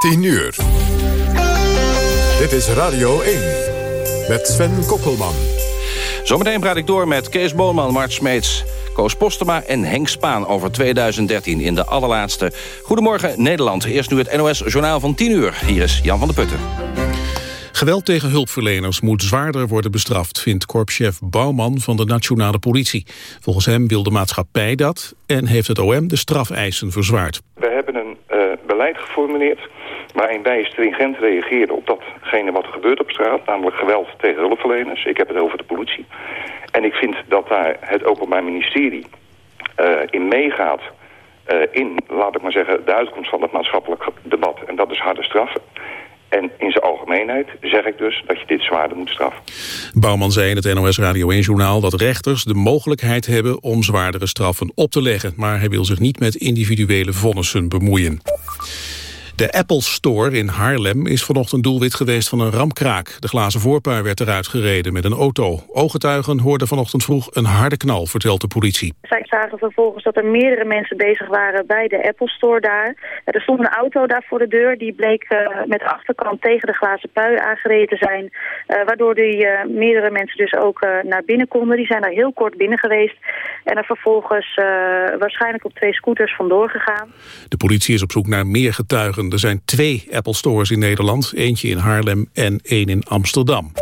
10 uur. Dit is Radio 1 met Sven Kokkelman. Zometeen praat ik door met Kees Boonman, Mart Smeets... Koos Postema en Henk Spaan over 2013 in de allerlaatste. Goedemorgen Nederland. Eerst nu het NOS Journaal van 10 uur. Hier is Jan van der Putten. Geweld tegen hulpverleners moet zwaarder worden bestraft... vindt korpschef Bouwman van de Nationale Politie. Volgens hem wil de maatschappij dat... en heeft het OM de strafeisen verzwaard. We hebben een uh, beleid geformuleerd... waarin wij stringent reageren op datgene wat er gebeurt op straat... namelijk geweld tegen hulpverleners. Ik heb het over de politie. En ik vind dat daar het Openbaar Ministerie uh, in meegaat... Uh, in, laat ik maar zeggen, de uitkomst van het maatschappelijk debat. En dat is harde straffen. En in zijn algemeenheid zeg ik dus dat je dit zwaarder moet straffen. Bouwman zei in het NOS Radio 1-journaal dat rechters de mogelijkheid hebben om zwaardere straffen op te leggen. Maar hij wil zich niet met individuele vonnissen bemoeien. De Apple Store in Haarlem is vanochtend doelwit geweest van een ramkraak. De glazen voorpui werd eruit gereden met een auto. Ooggetuigen hoorden vanochtend vroeg een harde knal, vertelt de politie. Zij zagen vervolgens dat er meerdere mensen bezig waren bij de Apple Store daar. Er stond een auto daar voor de deur. Die bleek uh, met de achterkant tegen de glazen pui aangereden te zijn. Uh, waardoor die uh, meerdere mensen dus ook naar binnen konden. Die zijn daar heel kort binnen geweest. En er vervolgens waarschijnlijk op twee scooters vandoor gegaan. De politie is op zoek naar meer getuigen. Er zijn twee Apple Stores in Nederland, eentje in Haarlem en één in Amsterdam.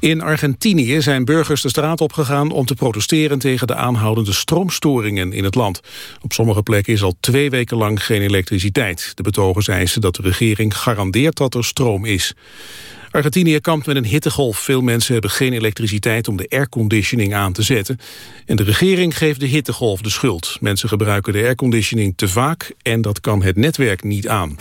In Argentinië zijn burgers de straat opgegaan om te protesteren tegen de aanhoudende stroomstoringen in het land. Op sommige plekken is al twee weken lang geen elektriciteit. De betogers eisen dat de regering garandeert dat er stroom is. Argentinië kampt met een hittegolf. Veel mensen hebben geen elektriciteit om de airconditioning aan te zetten. En de regering geeft de hittegolf de schuld. Mensen gebruiken de airconditioning te vaak en dat kan het netwerk niet aan.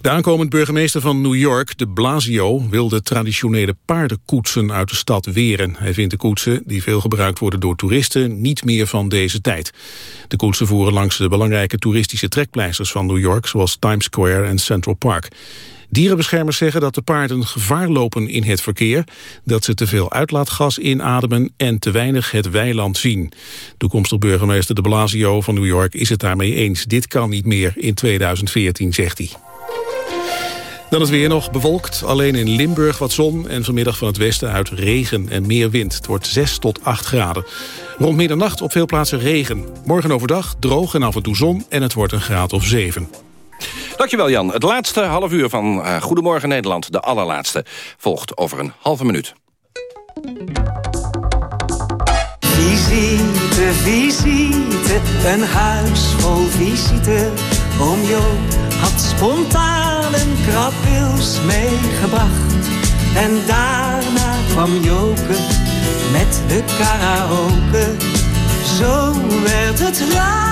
De aankomend burgemeester van New York, de Blasio, wil de traditionele paardenkoetsen uit de stad weren. Hij vindt de koetsen, die veel gebruikt worden door toeristen, niet meer van deze tijd. De koetsen voeren langs de belangrijke toeristische trekpleisters van New York, zoals Times Square en Central Park. Dierenbeschermers zeggen dat de paarden gevaar lopen in het verkeer, dat ze te veel uitlaatgas inademen en te weinig het weiland zien. Toekomstig burgemeester de Blasio van New York is het daarmee eens. Dit kan niet meer in 2014, zegt hij. Dan het weer nog bewolkt, alleen in Limburg wat zon... en vanmiddag van het westen uit regen en meer wind. Het wordt 6 tot 8 graden. Rond middernacht op veel plaatsen regen. Morgen overdag droog en af en toe zon en het wordt een graad of 7. Dankjewel Jan. Het laatste half uur van uh, Goedemorgen Nederland, de allerlaatste, volgt over een halve minuut. Visite, visite, een huis vol visite. Oom Jo had spontaan een krabwils meegebracht. En daarna kwam Joke met de karaoke. Zo werd het later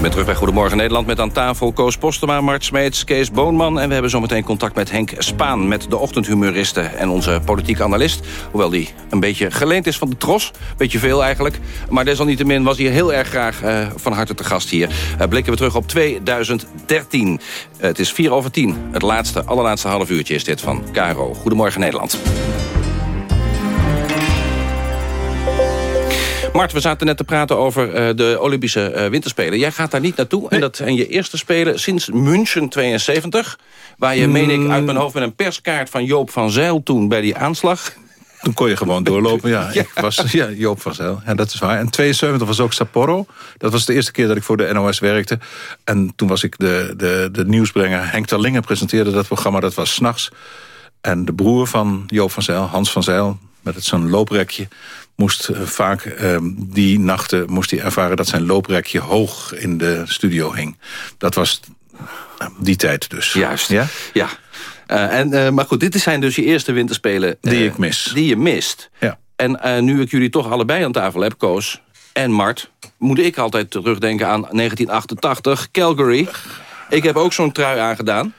Met terug bij Goedemorgen Nederland met aan tafel Koos Postema, Mart Smeets, Kees Boonman. En we hebben zometeen contact met Henk Spaan, met de ochtendhumoriste en onze politiek analist. Hoewel die een beetje geleend is van de tros. Beetje veel eigenlijk. Maar desalniettemin was hij heel erg graag uh, van harte te gast hier. Uh, blikken we terug op 2013. Uh, het is 4 over 10. Het laatste, allerlaatste half uurtje is dit van KRO. Goedemorgen Nederland. Mart, we zaten net te praten over uh, de Olympische uh, Winterspelen. Jij gaat daar niet naartoe. En dat zijn je eerste Spelen sinds München 72. Waar je, meen ik, uit mijn hoofd met een perskaart van Joop van Zijl toen bij die aanslag... Toen kon je gewoon doorlopen, ja. Ik was ja, Joop van Zijl, ja, dat is waar. En 72 was ook Sapporo. Dat was de eerste keer dat ik voor de NOS werkte. En toen was ik de, de, de nieuwsbrenger. Henk Terlingen presenteerde dat programma, dat was s'nachts. En de broer van Joop van Zijl, Hans van Zijl... met zo'n looprekje moest uh, vaak uh, die nachten moest hij ervaren dat zijn looprekje hoog in de studio hing. Dat was die tijd dus. Juist, ja. ja. Uh, en, maar goed, dit zijn dus je eerste winterspelen... die ik mis. Die je mist. Ja. En nu ik jullie toch allebei aan tafel heb, Koos en Mart... moet ik altijd terugdenken aan 1988, Calgary. Ik heb ook zo'n trui aangedaan.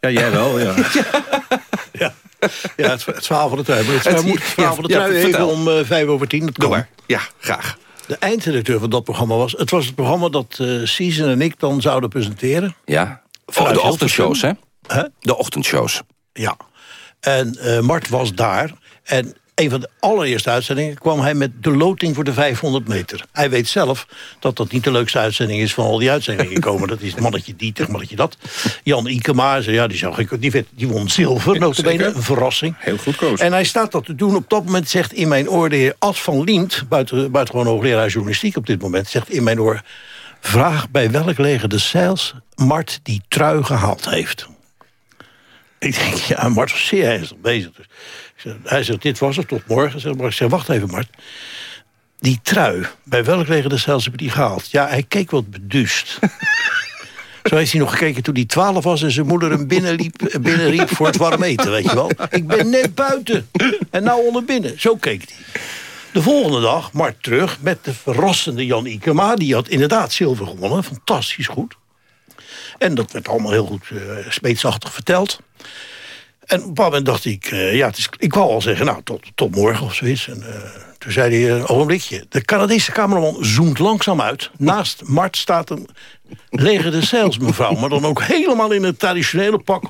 Ja, jij wel, ja. ja. Ja, het, het verhaal van de trui. Maar het, het, moet het verhaal van de trui ja, even om uh, vijf over tien. Dat kan. maar. Ja, graag. De eindredacteur van dat programma was... Het was het programma dat uh, Season en ik dan zouden presenteren. Ja, voor de ochtendshows, hè? Huh? De ochtendshows. Ja. En uh, Mart was daar. En een van de allereerste uitzendingen kwam hij met de loting voor de 500 meter. Hij weet zelf dat dat niet de leukste uitzending is van al die uitzendingen komen. Dat is mannetje die tegen mannetje dat. Jan Ikema, ja, die, zag ik, die, die won zilver, notabene, een verrassing. Heel goed koos. En hij staat dat te doen. Op dat moment zegt in mijn oor de heer Ad van Liemt... buiten, buitengewoon hoogleraar journalistiek op dit moment... zegt in mijn oor... vraag bij welk leger de zeils Mart die trui gehaald heeft. Ik denk, ja, Mart was zeer ernstig bezig. Dus hij zegt, dit was het, tot morgen. Zeg, maar ik zeg, wacht even, Mart. Die trui, bij welk leger de heb die gehaald? Ja, hij keek wat beduust. Zo heeft hij nog gekeken toen hij twaalf was... en zijn moeder hem binnenliep, binnenriep voor het warm eten, weet je wel. Ik ben net buiten en nou onder binnen. Zo keek hij. De volgende dag, Mart terug met de verrassende Jan Ikema. Die had inderdaad zilver gewonnen, fantastisch goed. En dat werd allemaal heel goed uh, smeetsachtig verteld. En op een bepaald moment dacht ik, uh, ja, het is, ik wou al zeggen, nou, tot, tot morgen of zoiets. En, uh, toen zei hij, een ogenblikje. De Canadese cameraman zoomt langzaam uit. Naast Mart staat een leger de zeils, mevrouw. Maar dan ook helemaal in het traditionele pak.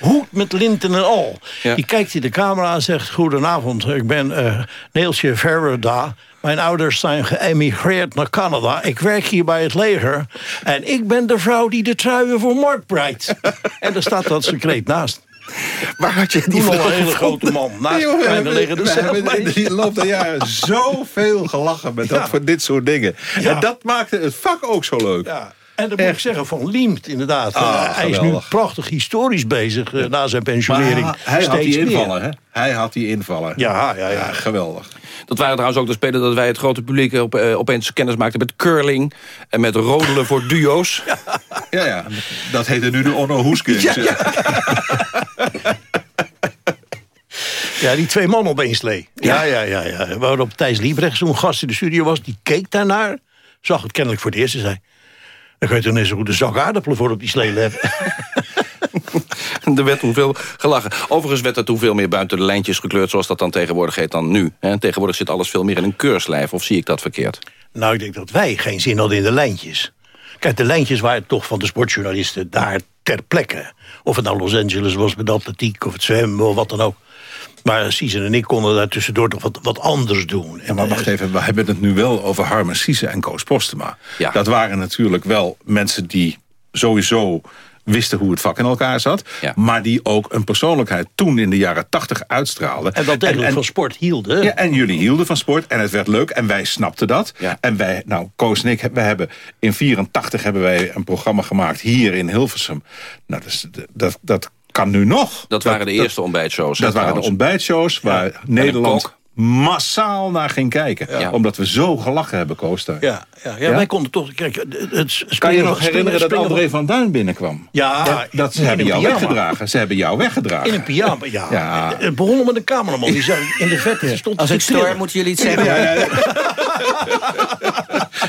Hoed met linten en al. Ja. Die kijkt hij de camera en zegt, goedenavond. Ik ben uh, Neeltje Verwerda. Mijn ouders zijn geëmigreerd naar Canada. Ik werk hier bij het leger. En ik ben de vrouw die de truien voor Mart breidt. en daar staat dat secreet naast. Waar had je die van een hele grote man? Naast kleine hebben, leger de we hebben in de loop der jaren zoveel gelachen met dat voor dit soort dingen. Ja. En dat maakte het vak ook zo leuk. Ja. En dat moet ik zeggen, Van Liemt inderdaad. Ah, Eh, hij is nu prachtig historisch bezig eh, na zijn pensionering. Maar hij had die meer. invallen, hè? Hij had die invallen. Ja, ja, ja. geweldig. Dat waren trouwens ook de spelen dat wij het grote publiek op, eh, opeens kennis maakten met curling en met rodelen voor duo's. Ja, ja. Dat heette nu de Onno Hoeskins. Ja, Ja, die twee mannen op één slee. Ja, ja, ja. ja. Waarop Thijs Liebrecht, zo'n gast in de studio was... die keek daarnaar, zag het kennelijk voor het eerst en zei... dan kan je toch net zo goed een zak aardappelen voor op die slee hebben. er werd toen veel gelachen. Overigens werd er toen veel meer buiten de lijntjes gekleurd... zoals dat dan tegenwoordig heet dan nu. Tegenwoordig zit alles veel meer in een keurslijf. Of zie ik dat verkeerd? nou, ik denk dat wij geen zin hadden in de lijntjes. Kijk, de lijntjes waren toch van de sportjournalisten daar ter plekke. Of het nou Los Angeles was met de atletiek of het zwemmen of wat dan ook. Maar Season en ik konden daar tussendoor toch wat, wat anders doen. Ja, maar wacht even, we hebben het nu wel over Harmen Siese en Koos Postema. Ja. Dat waren natuurlijk wel mensen die sowieso wisten hoe het vak in elkaar zat. Ja. Maar die ook een persoonlijkheid toen in de jaren tachtig uitstraalden. En wel degelijk en- van sport hielden. Ja, en jullie hielden van sport en het werd leuk en wij snapten dat. Ja. En wij, nou, Koos en ik, we hebben in 84 hebben wij een programma gemaakt hier in Hilversum. Nou, dat, is- dat, dat kan nu nog. Dat waren de eerste ontbijtshows. Dat waren de ontbijtshows waar Nederland. Massaal naar ging kijken. Ja. Omdat we zo gelachen hebben, daar. Ja, ja, ja, Ja? wij konden toch... Kijk, het, springen- Kan je nog springen- herinneren dat André van Duin binnenkwam? Ja, dat, dat ze hebben jou pyjama. weggedragen. Ze hebben jou weggedragen. In een pyjama, ja. Ja. Het begon met een cameraman. Die zag in de vette stond Als ik stoor, moeten jullie iets zeggen. Ja, ja, ja.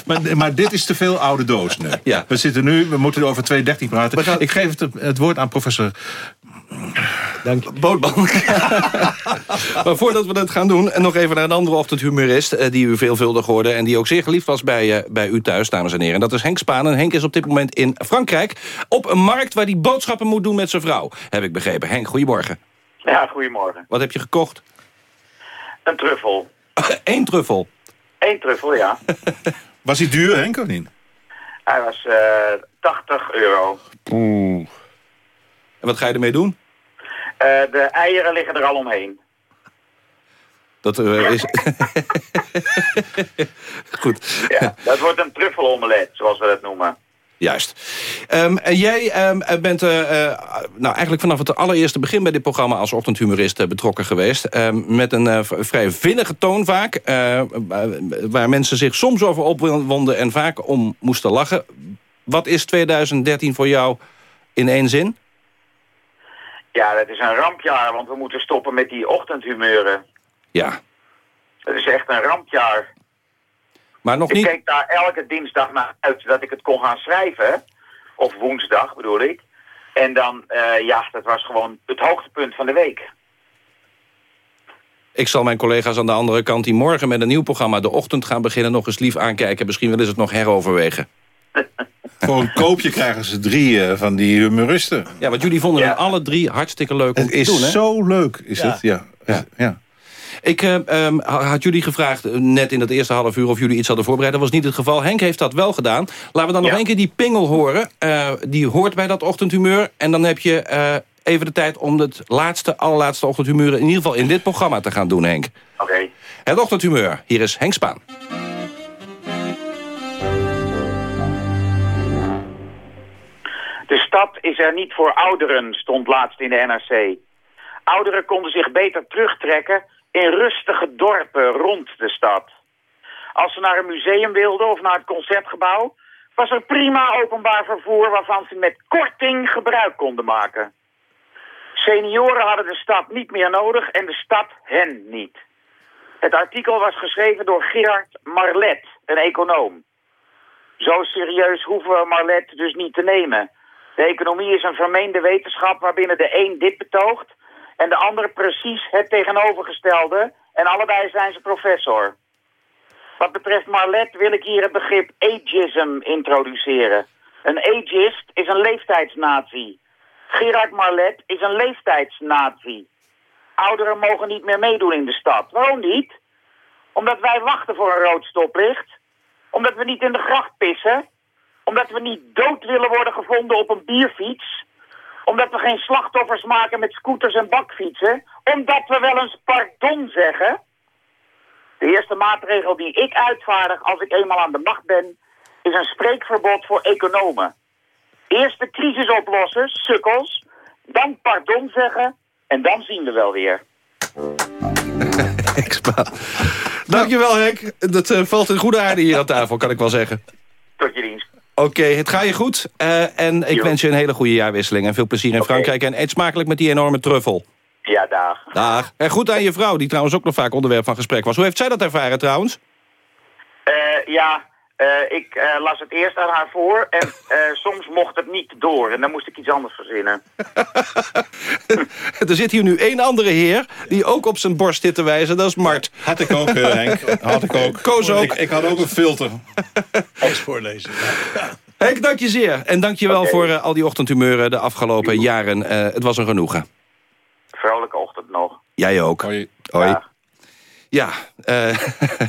maar, maar dit is te veel oude doos nu. Ja. We zitten nu, we moeten over 213 praten. Ik geef het, het woord aan professor Bootman. maar voordat we dat gaan doen, en nog even naar een andere ochtendhumorist... eh, die u veelvuldig hoorde en die ook zeer geliefd was bij, eh, bij u thuis, dames en heren. En dat is Henk Spaan. En Henk is op dit moment in Frankrijk... op een markt waar hij boodschappen moet doen met zijn vrouw. Heb ik begrepen. Henk, goedemorgen. Ja, goedemorgen. Wat heb je gekocht? Een truffel. Eén truffel. Eén truffel, ja. Was hij duur, Henk, of niet? Hij was eh 80 euro. En wat ga je ermee doen? Eh, de eieren liggen er al omheen. Dat eh, is... Goed. Ja, dat wordt een truffelomelet, zoals we dat noemen. Juist. Ehm, en jij ehm, bent eh, eh, nou, eigenlijk vanaf het allereerste begin bij dit programma als ochtendhumorist betrokken geweest. Ehm, met een vrij vinnige toon vaak. waar mensen zich soms over opwonden en vaak om moesten lachen. Wat is 2013 voor jou in één zin? Ja, dat is een rampjaar, want we moeten stoppen met die ochtendhumeuren. Ja. Het is echt een rampjaar. Maar nog ik niet... keek daar elke dinsdag naar uit dat ik het kon gaan schrijven. Of woensdag bedoel ik. En dan, eh, ja, dat was gewoon het hoogtepunt van de week. Ik zal mijn collega's aan de andere kant die morgen met een nieuw programma... de ochtend gaan beginnen nog eens lief aankijken. Misschien willen ze het nog heroverwegen. Voor een koopje krijgen ze drie eh, van die humoristen. Ja, want jullie vonden hem alle drie hartstikke leuk om Het te doen, hè? zo leuk, is Ja. het? Ja. Ja. ja. Ik eh, ehm, had jullie gevraagd eh, net in dat eerste half uur... of jullie iets hadden voorbereid. Dat was niet het geval. Henk heeft dat wel gedaan. Laten we dan nog Ja. één keer die pingel horen. Eh, die hoort bij dat ochtendhumeur. En dan heb je eh, even de tijd om het laatste, allerlaatste ochtendhumeur... in ieder geval in dit programma te gaan doen, Henk. Oké. Het ochtendhumeur. Hier is Henk Spaan. Stad is er niet voor ouderen, stond laatst in de NRC. Ouderen konden zich beter terugtrekken in rustige dorpen rond de stad. Als ze naar een museum wilden of naar het concertgebouw... was er prima openbaar vervoer waarvan ze met korting gebruik konden maken. Senioren hadden de stad niet meer nodig en de stad hen niet. Het artikel was geschreven door Gerard Marlet, een econoom. Zo serieus hoeven we Marlet dus niet te nemen. De economie is een vermeende wetenschap waarbinnen de een dit betoogt en de ander precies het tegenovergestelde en allebei zijn ze professor. Wat betreft Marlet wil ik hier het begrip ageism introduceren. Een ageist is een leeftijdsnazi. Gerard Marlet is een leeftijdsnazi. Ouderen mogen niet meer meedoen in de stad. Waarom niet? Omdat wij wachten voor een rood stoplicht. Omdat we niet in de gracht pissen. Omdat we niet dood willen worden gevonden op een bierfiets. Omdat we geen slachtoffers maken met scooters en bakfietsen. Omdat we wel eens pardon zeggen. De eerste maatregel die ik uitvaardig als ik eenmaal aan de macht ben... is een spreekverbod voor economen. Eerst de crisis oplossen, sukkels. Dan pardon zeggen. En dan zien we wel weer. Dankjewel, Henk. Dat eh, valt in goede aarde hier aan tafel, kan ik wel zeggen. Tot je dienst. Oké, het gaat je goed. Eh, en ik Jo. wens je een hele goede jaarwisseling. En veel plezier in. Frankrijk. En eet smakelijk met die enorme truffel. Ja, dag. Dag. En goed aan je vrouw, die trouwens ook nog vaak onderwerp van gesprek was. Hoe heeft zij dat ervaren trouwens? Eh, ja, eh, ik eh, las het eerst aan haar voor en eh, soms mocht het niet door. En dan moest ik iets anders verzinnen. er zit hier nu één andere heer die ook op zijn borst zit te wijzen. Dat is Mart. Had ik ook, Henk. Had ik ook. Koos ook. Ik, ik had ook een filter. Eens voorlezen. Henk, dank je zeer. En dank je wel voor eh, al die ochtendhumeuren de afgelopen jaren. Eh, het was een genoegen. Vrolijke ochtend nog. Jij ook. Hoi. Hoi. Ja, eh,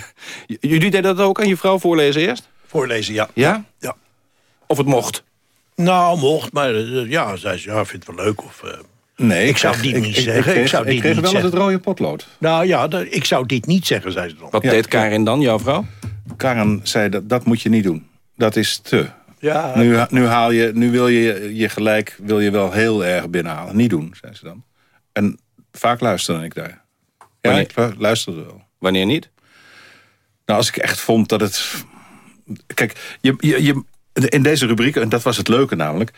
jullie deden dat ook aan je vrouw voorlezen eerst? Voorlezen, ja. Ja? Ja. Of het mocht? Nou, mocht, maar eh, ja, zei ze, ja, vindt het wel leuk. Of, eh, Nee, Ik zou dit niet ik, zeggen. Ik kreeg, Ik zou dit ik kreeg niet wel eens het rode potlood. nou ja, ik zou dit niet zeggen, zei ze dan. Wat Ja. deed Karin dan, jouw vrouw? Karen zei, dat, dat moet je niet doen. Dat is te. Ja, Nu, nu, haal je, nu wil je je gelijk wil je wel heel erg binnenhalen. Niet doen, zei ze dan. En vaak luisterde ik daar. Ja, Wanneer? ik lu- luisterde wel. Wanneer niet? Nou, als ik echt vond dat het... Kijk, je, je, je, in deze rubriek, en dat was het leuke namelijk...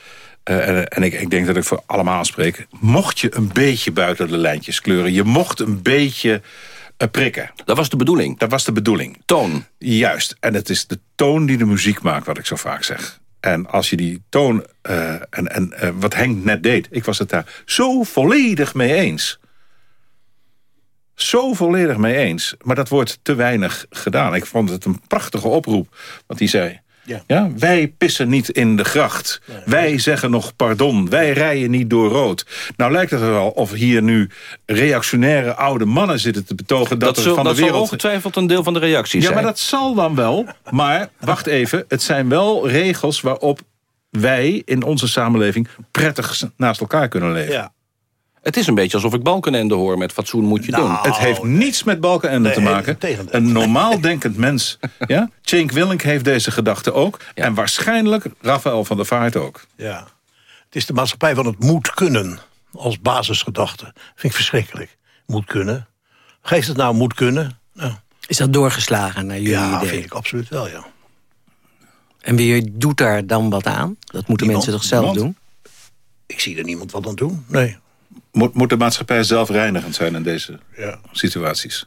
eh, en en ik, ik denk dat ik voor allemaal spreek... mocht je een beetje buiten de lijntjes kleuren... je mocht een beetje eh, prikken. Dat was de bedoeling. Dat was de bedoeling. Toon. Juist. En het is de toon die de muziek maakt, wat ik zo vaak zeg. En als je die toon... eh, en en wat Henk net deed, ik was het daar zo volledig mee eens. Zo volledig mee eens. Maar dat wordt te weinig gedaan. Ik vond het een prachtige oproep. Want die zei... Ja. wij pissen niet in de gracht. wij zeggen nog pardon. Wij rijden niet door rood. Nou lijkt het er wel of hier nu reactionaire oude mannen zitten te betogen... dat, Dat, er zul, van dat de zal wereld... ongetwijfeld een deel van de reactie Ja, zijn. maar dat zal dan wel. Maar wacht even, het zijn wel regels waarop wij in onze samenleving prettig naast elkaar kunnen leven. ja. Het is een beetje alsof ik Balkenende hoor met fatsoen moet je Nou, doen. Het heeft niets met Balkenende Nee, te maken. Een normaal denkend mens. Ja? Cenk Willink heeft deze gedachte ook. En waarschijnlijk Rafael van der Vaart ook. ja. Het is de maatschappij van het moet kunnen. Als basisgedachte. Vind ik verschrikkelijk. Moet kunnen. Geeft het nou moet kunnen? Nou, Is dat doorgeslagen naar jullie ja, idee? vind ik absoluut wel, ja. En wie doet daar dan wat aan? Dat moeten Niemand. mensen toch zelf Niemand. doen? Ik zie er niemand wat aan doen. Nee. Moet, moet de maatschappij zelfreinigend zijn in deze Ja. situaties?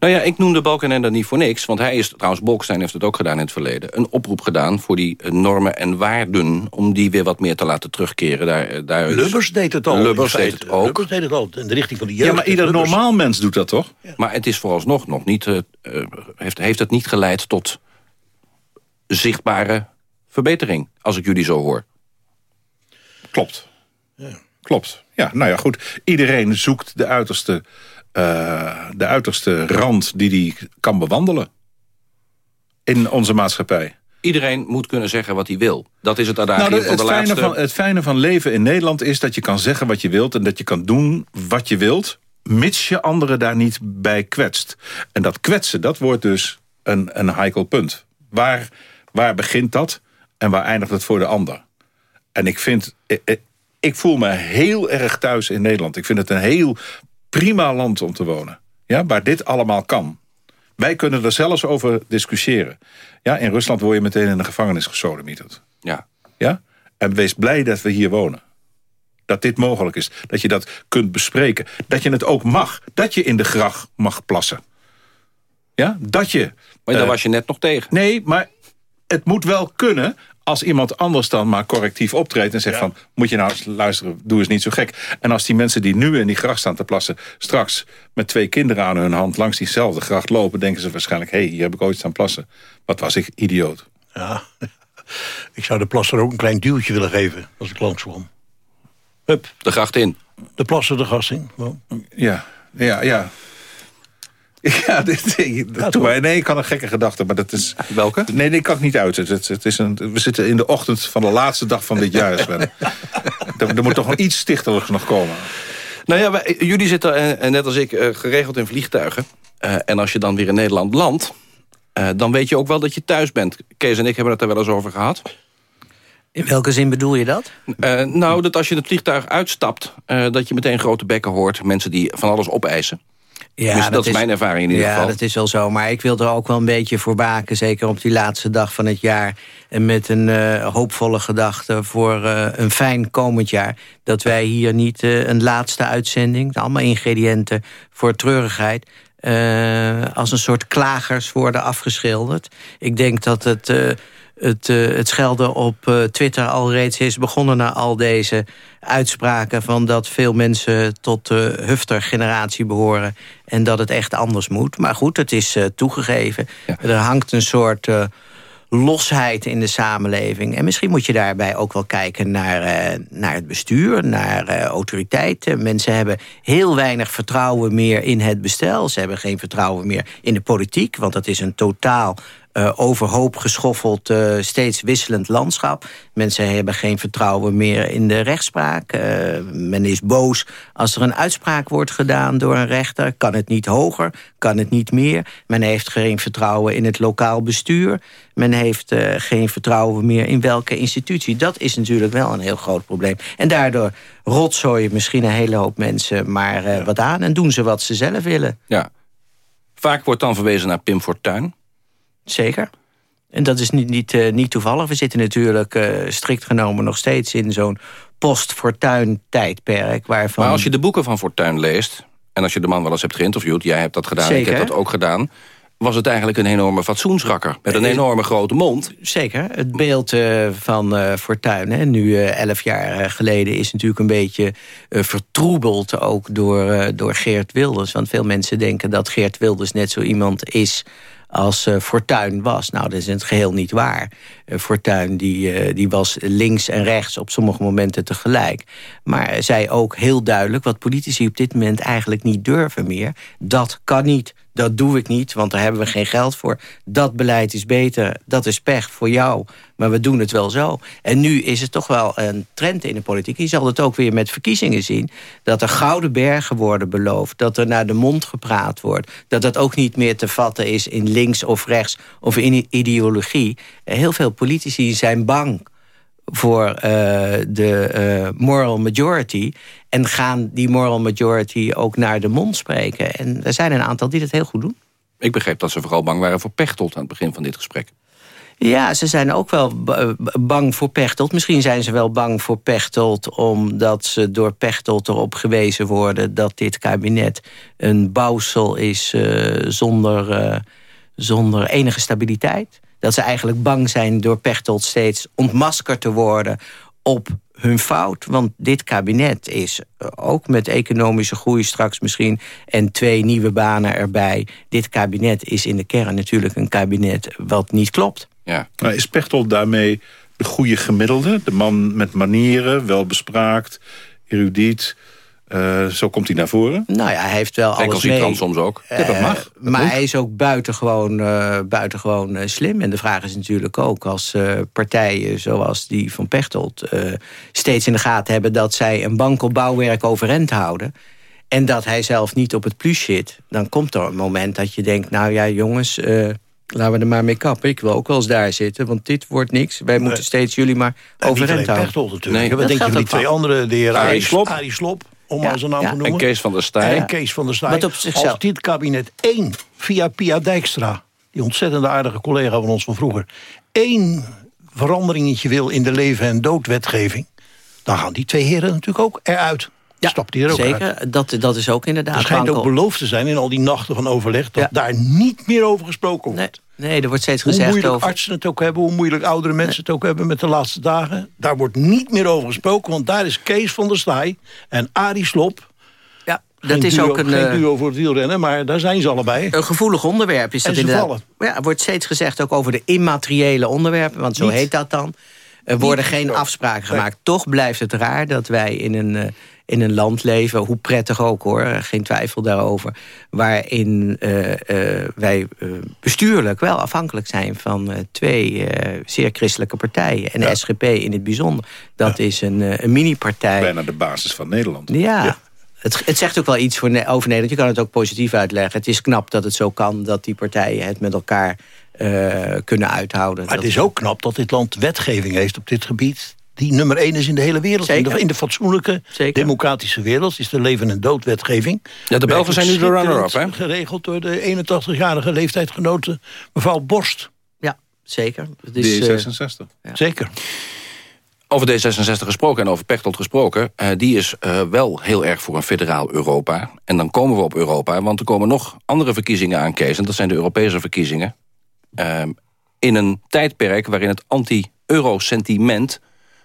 Nou ja, ik noemde Balkenende niet voor niks. Want hij is, trouwens, Bolkestein heeft het ook gedaan in het verleden... een oproep gedaan voor die eh, normen en waarden... om die weer wat meer te laten terugkeren. Daar, eh, is- Lubbers deed het al. Lubbers deed het ook. Lubbers deed het al in de richting van de jeugd. Ja, maar ieder Lubbers. normaal mens doet dat toch? Maar het is vooralsnog nog niet... eh, heeft, heeft het niet geleid tot zichtbare verbetering... als ik jullie zo hoor. Klopt. Klopt. Ja, nou ja, goed. Iedereen zoekt de uiterste, eh, de uiterste rand die hij kan bewandelen. In onze maatschappij. Iedereen moet kunnen zeggen wat hij wil. Dat is het Nou, adagium de- van het, de fijne laatste... van, het fijne van leven in Nederland is dat je kan zeggen wat je wilt... en dat je kan doen wat je wilt, mits je anderen daar niet bij kwetst. En dat kwetsen, dat wordt dus een, een heikel punt. Waar, waar begint dat en waar eindigt het voor de ander? En ik vind... Ik voel me heel erg thuis in Nederland. Ik vind het een heel prima land om te wonen. Ja, waar dit allemaal kan. Wij kunnen er zelfs over discussiëren. Ja, in Rusland word je meteen in de gevangenis gesodemieterd. Ja. Ja? En wees blij dat we hier wonen. Dat dit mogelijk is. Dat je dat kunt bespreken. Dat je het ook mag. Dat je in de gracht mag plassen. Ja? Dat je... Maar daar eh, was je net nog tegen. Nee, maar het moet wel kunnen als iemand anders dan maar correctief optreedt... en zegt van, moet je nou eens luisteren, doe eens niet zo gek. En als die mensen die nu in die gracht staan te plassen... straks met twee kinderen aan hun hand langs diezelfde gracht lopen... denken ze waarschijnlijk, hé, hey, hier heb ik ooit staan plassen. Wat was ik idioot. Ja. Ik zou de plasser ook een klein duwtje willen geven als ik langskwam. Hup. De gracht in. De plasser de gast in. Gewoon. Ja, ja, ja. Ja, dit, dat doe mij- nee, ik had een gekke gedachte, maar dat is... Welke? Nee, nee, kan ik niet uit. Het, het, het is een, we zitten in de ochtend van de laatste dag van dit jaar, Sven. er, er moet toch nog iets stichtelijks nog komen. Nou ja, wij- jullie zitten, eh, net als ik, eh, geregeld in vliegtuigen. Eh, en als je dan weer in Nederland landt... eh, dan weet je ook wel dat je thuis bent. Kees en ik hebben het er wel eens over gehad. In welke zin bedoel je dat? Eh, nou, dat als je het vliegtuig uitstapt... eh, dat je meteen grote bekken hoort. Mensen die van alles opeisen. Ja, dat, is mijn ervaring in ieder ja, geval. dat is wel zo. Maar ik wil er ook wel een beetje voor waken. Zeker op die laatste dag van het jaar. En met een eh, hoopvolle gedachte voor eh, een fijn komend jaar. Dat wij hier niet eh, een laatste uitzending... allemaal ingrediënten voor treurigheid... als een soort klagers worden afgeschilderd. Ik denk dat het... het, eh, het schelden op eh, Twitter al reeds is begonnen... na al deze uitspraken van dat veel mensen tot de Hufter-generatie behoren... en dat het echt anders moet. Maar goed, het is eh, toegegeven. Er hangt een soort losheid in de samenleving. En misschien moet je daarbij ook wel kijken naar, naar het bestuur... naar autoriteiten. Mensen hebben heel weinig vertrouwen meer in het bestel. Ze hebben geen vertrouwen meer in de politiek... want dat is een totaal eh, overhoop geschoffeld, eh, steeds wisselend landschap. Mensen hebben geen vertrouwen meer in de rechtspraak. Eh, men is boos als er een uitspraak wordt gedaan door een rechter. Kan het niet hoger, kan het niet meer. Men heeft geen vertrouwen in het lokaal bestuur. Men heeft geen vertrouwen meer in welke institutie. Dat is natuurlijk wel een heel groot probleem. En daardoor rotzooien misschien een hele hoop mensen maar wat aan... en doen ze wat ze zelf willen. Ja. Vaak wordt dan verwezen naar Pim Fortuyn. Zeker. En dat is niet, niet, eh, niet toevallig. We zitten natuurlijk eh, strikt genomen nog steeds in zo'n post-fortuin-tijdperk. Waarvan... Maar als je de boeken van Fortuyn leest... en als je de man wel eens hebt geïnterviewd... jij hebt dat gedaan, ik heb dat ook gedaan... was het eigenlijk een enorme fatsoensrakker. Met een Eh, enorme grote mond. Zeker. Het beeld van eh Fortuyn, hè, nu eh, elf jaar geleden... is natuurlijk een beetje vertroebeld ook door, door Geert Wilders. Want veel mensen denken dat Geert Wilders net zo iemand is als eh Fortuyn was. Nou, dat is in het geheel niet waar. Eh, Fortuyn die, eh, die was links en rechts op sommige momenten tegelijk. Maar zei ook heel duidelijk wat politici op dit moment eigenlijk niet durven meer. Dat kan niet. Dat doe ik niet, want daar hebben we geen geld voor. Dat beleid is beter, dat is pech voor jou. Maar we doen het wel zo. En nu is het toch wel een trend in de politiek. Je zal het ook weer met verkiezingen zien. Dat er gouden bergen worden beloofd. Dat er naar de mond gepraat wordt. Dat dat ook niet meer te vatten is in links of rechts of in ideologie. Eh, Heel veel politici zijn bang voor eh, de eh, moral majority. En gaan die moral majority ook naar de mond spreken. En er zijn een aantal die dat heel goed doen. Ik begreep dat ze vooral bang waren voor Pechtold aan het begin van dit gesprek. Ja, ze zijn ook wel bang voor Pechtold. Misschien zijn ze wel bang voor Pechtold... omdat ze door Pechtold erop gewezen worden... dat dit kabinet een bouwsel is uh, zonder, uh, zonder enige stabiliteit. Dat ze eigenlijk bang zijn door Pechtold steeds ontmaskerd te worden... op hun fout. Want dit kabinet is eh, ook met economische groei straks misschien... en twee nieuwe banen erbij. Dit kabinet is in de kern natuurlijk een kabinet wat niet klopt. Ja. Maar is Pechtold daarmee de goede gemiddelde? De man met manieren, welbespraakt, erudiet... Uh, zo komt hij naar voren. Nou ja, hij heeft wel Kijk, alles mee. kan soms ook. Uh, dat mag. maar hij is ook buitengewoon, uh, buitengewoon slim. En de vraag is natuurlijk ook als partijen zoals die van Pechtold... steeds in de gaten hebben dat zij een bank op bouwwerk overeind houden... en dat hij zelf niet op het plus zit... dan komt er een moment dat je denkt... nou ja, jongens, Laten we er maar mee kappen. Ik wil ook wel eens daar zitten, want dit wordt niks. Wij moeten steeds jullie maar overeind houden. Pechtold natuurlijk. Nee, Wat denk je van die twee andere, de heer Arie Slop, Arie Slop om ja, zijn naam te noemen. En Kees van der Staaij. En Kees van der Staaij. Als dit kabinet één, via Pia Dijkstra... die ontzettend aardige collega van ons van vroeger... één veranderingetje wil in de leven- en doodwetgeving... dan gaan die twee heren natuurlijk ook eruit. Ja, Stapt die er ook zeker. Dat, dat is ook inderdaad... Er schijnt ook beloofd te zijn in al die nachten van overleg... dat daar niet meer over gesproken wordt. Nee, nee er wordt steeds gezegd Hoe moeilijk artsen het ook hebben, hoe moeilijk oudere mensen het ook hebben... met de laatste dagen, daar wordt niet meer over gesproken... want daar is Kees van der Staaij en Arie Slop... Ja, dat is ook een... Geen eh, duo voor het wielrennen, maar daar zijn ze allebei. Een gevoelig onderwerp is dat inderdaad. Ja, er wordt steeds gezegd ook over de immateriële onderwerpen... want zo heet dat dan. Er worden geen afspraken gemaakt. Toch blijft het raar dat wij in een eh, in een land leven, hoe prettig ook hoor, geen twijfel daarover... waarin uh, uh, wij uh, bestuurlijk wel afhankelijk zijn van twee zeer christelijke partijen. En de SGP in het bijzonder. Dat is een, een mini-partij. Bijna de basis van Nederland. ja. ja. Het, het, zegt ook wel iets voor over Nederland. Je kan het ook positief uitleggen. Het is knap dat het zo kan dat die partijen het met elkaar uh, kunnen uithouden. Maar het is ook knap dat dit land wetgeving heeft op dit gebied die nummer één is in de hele wereld. In de, in de, fatsoenlijke, democratische wereld is de leven- en doodwetgeving. Ja, de Belgen zijn nu de runner-up, hè? Geregeld door de 81-jarige leeftijdsgenote mevrouw Borst. Ja, zeker. Het is, D66. Uh, Zeker. Over D66 gesproken en over Pechtold gesproken... Uh, die is uh, wel heel erg voor een federaal Europa. En dan komen we op Europa, want er komen nog andere verkiezingen aan, Kees. En dat zijn de Europese verkiezingen. Uh, in een tijdperk waarin het anti-euro-sentiment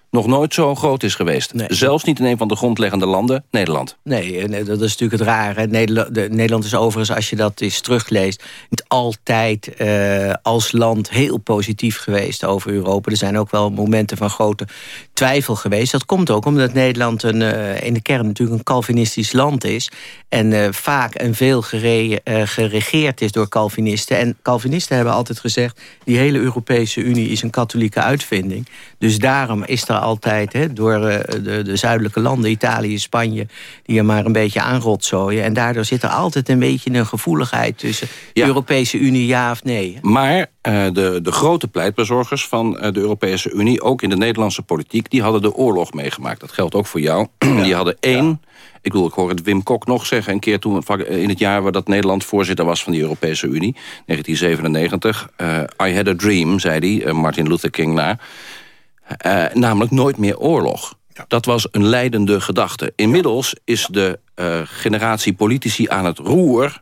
nog nooit zo groot is geweest. Zelfs niet in een van de grondleggende landen, Nederland. Nee, eh, dat is natuurlijk het rare. Nederland, is overigens, als je dat eens terugleest... niet altijd uh, als land heel positief geweest over Europa. Er zijn ook wel momenten van grote twijfel geweest. Dat komt ook omdat Nederland een, uh, in de kern natuurlijk een Calvinistisch land is... en uh, vaak en veel gere geregeerd is door Calvinisten. En Calvinisten hebben altijd gezegd... die hele Europese Unie is een katholieke uitvinding. Dus daarom is er altijd hè, door eh, de, de, zuidelijke landen, Italië, Spanje... die er maar een beetje aan rotzooien. En daardoor zit er altijd een beetje een gevoeligheid tussen... de Europese Unie ja of nee. Maar de, de grote pleitbezorgers van de Europese Unie... ook in de Nederlandse politiek, die hadden de oorlog meegemaakt. Dat geldt ook voor jou. die hadden één... Ik bedoel, ik hoor het Wim Kok nog zeggen... een keer toen in het jaar waar dat Nederland voorzitter was... van de Europese Unie, 1997. Uh, I had a dream, zei hij, Martin Luther King na. Uh, namelijk nooit meer oorlog. Dat was een leidende gedachte. Inmiddels is de generatie politici aan het roer...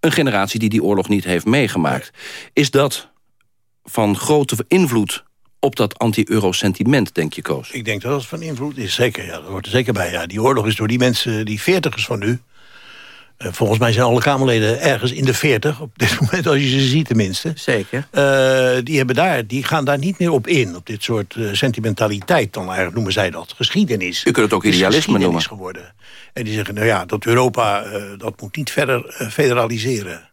een generatie die die oorlog niet heeft meegemaakt. Is dat van grote invloed op dat anti-euro-sentiment, denk je, Koos? Ik denk dat dat van invloed is, zeker. Ja, dat hoort er zeker bij. Ja. Die oorlog is door die mensen, die veertigers van nu... Eh, volgens mij zijn alle Kamerleden ergens in de 40, op dit moment als je ze ziet tenminste. Zeker. Uh, die, hebben daar, die gaan daar niet meer op in, op dit soort uh, sentimentaliteit. Dan eigenlijk noemen zij dat geschiedenis. U kunt het ook idealisme noemen. geworden. En die zeggen, nou ja, dat Europa, dat moet niet verder federaliseren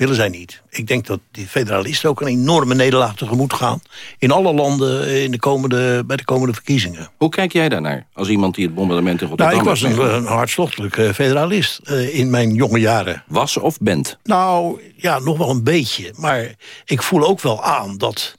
willen zij niet. Ik denk dat die federalisten ook een enorme nederlaag tegemoet gaan... in alle landen in de komende, bij de komende verkiezingen. Hoe kijk jij daarnaar, als iemand die het bombardement in Rotterdam... Nou, ik was een, een hartstochtelijk federalist uh, in mijn jonge jaren. Was of bent? Nou, ja, nog wel een beetje. Maar ik voel ook wel aan dat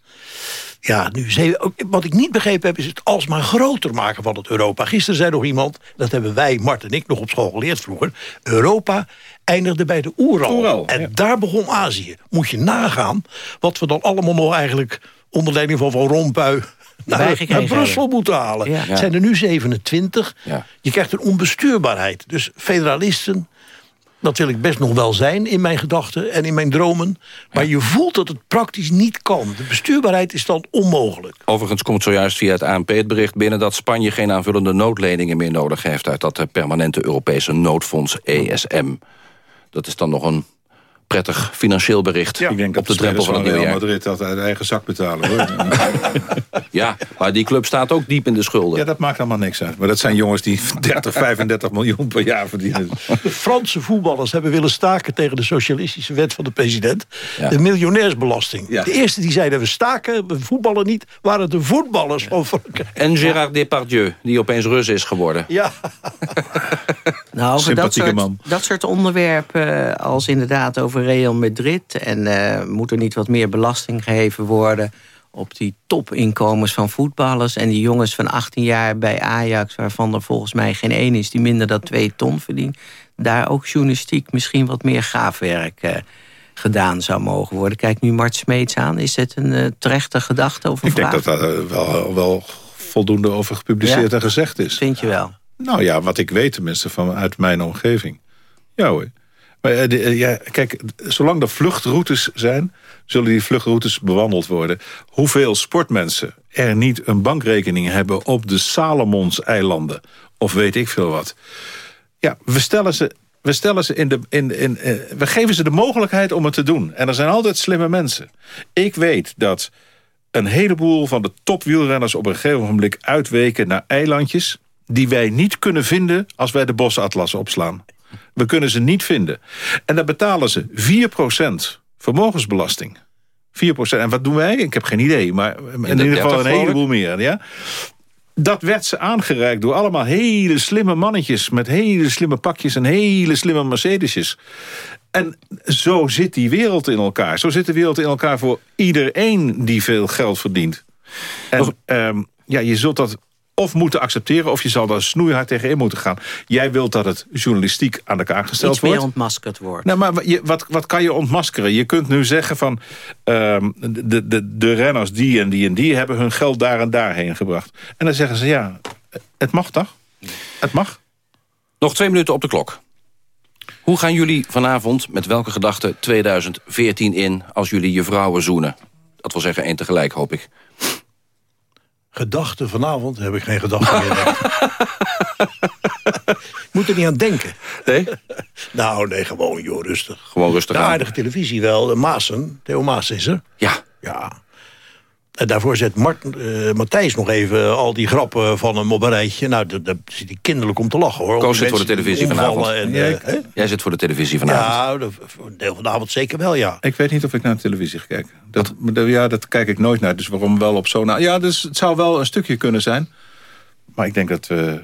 ja, nu, wat ik niet begrepen heb, is het alsmaar groter maken van het Europa. Gisteren zei nog iemand, dat hebben wij, Mart en ik, nog op school geleerd vroeger... Europa eindigde bij de Oeral. en daar begon Azië. Moet je nagaan wat we dan allemaal nog eigenlijk onder leiding van Van Rompuy naar, naar Brussel moeten halen. Het zijn er nu 27. Ja. Je krijgt een onbestuurbaarheid. Dus federalisten, dat wil ik best nog wel zijn in mijn gedachten en in mijn dromen. Maar je voelt dat het praktisch niet kan. De bestuurbaarheid is dan onmogelijk. Overigens komt zojuist via het ANP het bericht binnen... dat Spanje geen aanvullende noodleningen meer nodig heeft... uit dat permanente Europese noodfonds ESM. Dat is dan nog een prettig financieel bericht Ik denk dat op de drempel van het Real nieuwjaar. Madrid dat uit eigen zak betalen. Hoor. Ja, maar die club staat ook diep in de schulden. ja, dat maakt allemaal niks uit. Maar dat zijn jongens die 30, 35 miljoen per jaar verdienen. De Franse voetballers hebben willen staken tegen de socialistische wet van de president. Ja. De miljonairsbelasting. Ja. De eerste die zeiden we staken, we voetballen niet, waren de voetballers van Frankrijk. En Gérard Depardieu, die opeens Rus is geworden. Ja, Nou, over dat Sympathieke soort, man. dat soort onderwerpen eh, als inderdaad over Real Madrid... en eh, moet er niet wat meer belasting geheven worden... op die topinkomens van voetballers... en die jongens van 18 jaar bij Ajax... waarvan er volgens mij geen één is die minder dan 2 ton verdient... daar ook journalistiek misschien wat meer gaafwerk eh, gedaan zou mogen worden. Kijk nu Mart Smeets aan. Is het een eh, terechte gedachte of een Ik denk dat daar wel, wel voldoende over gepubliceerd Ja. en gezegd is. Vind je wel? Nou ja, wat ik weet tenminste vanuit mijn omgeving. Ja hoor. Maar, eh, eh, ja, kijk, zolang er vluchtroutes zijn... zullen die vluchtroutes bewandeld worden. Hoeveel sportmensen er niet een bankrekening hebben... op de Salomons-eilanden, of weet ik veel wat. Ja, we stellen ze... We, stellen ze in de, in, in, eh, we geven ze de mogelijkheid om het te doen. En er zijn altijd slimme mensen. Ik weet dat een heleboel van de topwielrenners... op een gegeven moment uitweken naar eilandjes... die wij niet kunnen vinden als wij de bosatlas opslaan. We kunnen ze niet vinden. En dan betalen ze 4% vermogensbelasting. 4%. En wat doen wij? Ik heb geen idee. Maar in, de ieder 30 geval een heleboel meer. Ja? Dat werd ze aangereikt door allemaal hele slimme mannetjes... met hele slimme pakjes en hele slimme Mercedesjes. En zo zit die wereld in elkaar. Zo zit de wereld in elkaar voor iedereen die veel geld verdient. En ehm, ja, je zult dat of moeten accepteren... of je zal daar snoeihard tegenin moeten gaan. Jij wilt dat het journalistiek aan elkaar gesteld Iets meer wordt. ontmaskerd wordt. Nou, maar je, wat, wat kan je ontmaskeren? Je kunt nu zeggen van... ehm, de, de, de renners die en die en die hebben hun geld daar en daarheen gebracht. En dan zeggen ze, ja, het mag toch? Het mag. Nog twee minuten op de klok. Hoe gaan jullie vanavond met welke gedachten 2014 in... als jullie je vrouwen zoenen? Dat wil zeggen één tegelijk, hoop ik. Gedachten vanavond heb ik geen gedachten meer. ik moet er niet aan denken. Nee? Nou, nee, gewoon, joh, rustig. Gewoon rustig De aan. aardige televisie wel. Maassen, Theo Maassen is er. Ja. Ja. En daarvoor zet Mart, eh, Matthijs nog even al die grappen van hem op een rijtje. Nou, daar zit hij kinderlijk om te lachen, hoor. Koos zit voor de televisie vanavond. En, eh, hè? Jij zit voor de televisie vanavond. ja, voor een deel van de avond zeker wel, ja. Ik weet niet of ik naar de televisie ga kijken. Dat, ja, dat kijk ik nooit naar. Dus waarom wel op zo'n... Ja, dus het zou wel een stukje kunnen zijn. Maar ik denk dat we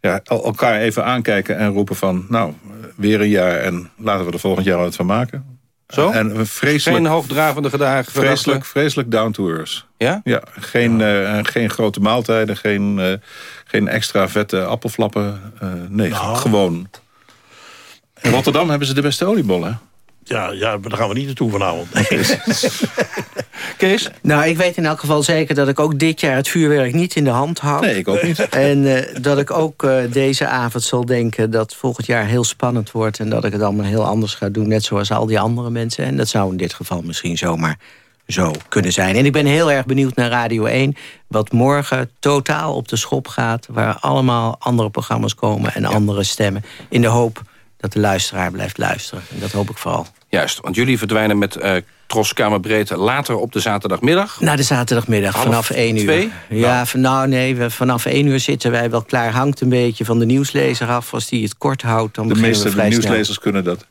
ja, el- elkaar even aankijken en roepen van... nou, weer een jaar en laten we er volgend jaar wat van maken. Zo? En een vreselijk, Geen hoogdravende gedagen. vreselijk, vreselijk down to earth. Ja? Ja, geen, eh, geen grote maaltijden, geen, eh, geen extra vette appelflappen. eh, nee, Nou. gewoon. In Rotterdam hebben ze de beste oliebollen. Ja, ja, daar gaan we niet naartoe vanavond. Kees? Nou, ik weet in elk geval zeker dat ik ook dit jaar het vuurwerk niet in de hand hou. Nee, ik ook niet. En eh, dat ik ook eh, deze avond zal denken dat volgend jaar heel spannend wordt... en dat ik het allemaal heel anders ga doen, net zoals al die andere mensen. En dat zou in dit geval misschien zomaar zo kunnen zijn. En ik ben heel erg benieuwd naar Radio 1... wat morgen totaal op de schop gaat... waar allemaal andere programma's komen en andere stemmen... in de hoop dat de luisteraar blijft luisteren. En dat hoop ik vooral. Juist, want jullie verdwijnen met eh Tros Kamerbreed later op de zaterdagmiddag. Na de zaterdagmiddag, Half vanaf 1 uur. twee? Ja, van, nou nee, we, vanaf 1 uur zitten wij wel klaar. Hangt een beetje van de nieuwslezer af. Als die het kort houdt, dan De beginnen meeste we vrij snel. nieuwslezers kunnen dat.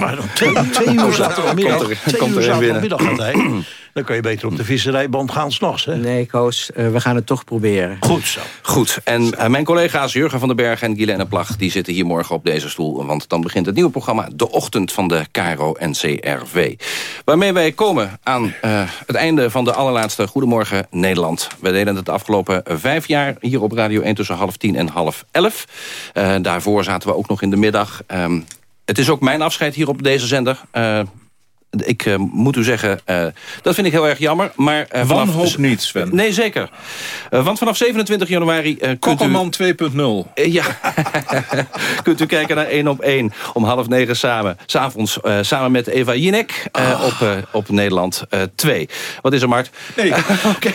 Maar dan twee, twee uur zaterdagmiddag, Komt er- twee komt uur er zaterdagmiddag gaat hij. Dan kan je beter op de visserijband gaan s'nachts? Nee, Koos, eh, we gaan het toch proberen. Goed zo. Goed, en eh, mijn collega's Jurgen van den Berg en Guilaine Plag... die zitten hier morgen op deze stoel. Want dan begint het nieuwe programma De Ochtend van de KRO NCRV. Waarmee wij komen aan eh, het einde van de allerlaatste Goedemorgen Nederland. Wij deden het de afgelopen vijf jaar hier op Radio 1 tussen half tien en half elf. Daarvoor zaten we ook nog in de middag... Ehm, het is ook mijn afscheid hier op deze zender. Eh, ik uh, moet u zeggen, uh, dat vind ik heel erg jammer. Maar, uh, vanaf, Wanhoop niet, Sven. Nee, zeker. want vanaf 27 januari... Uh, Kokkelman 2.0. ja, kunt u kijken naar 1 op 1 om half negen samen. S'avonds samen met Eva Jinek oh. op, op Nederland 2. Wat is er, Mart? Nee. Oké.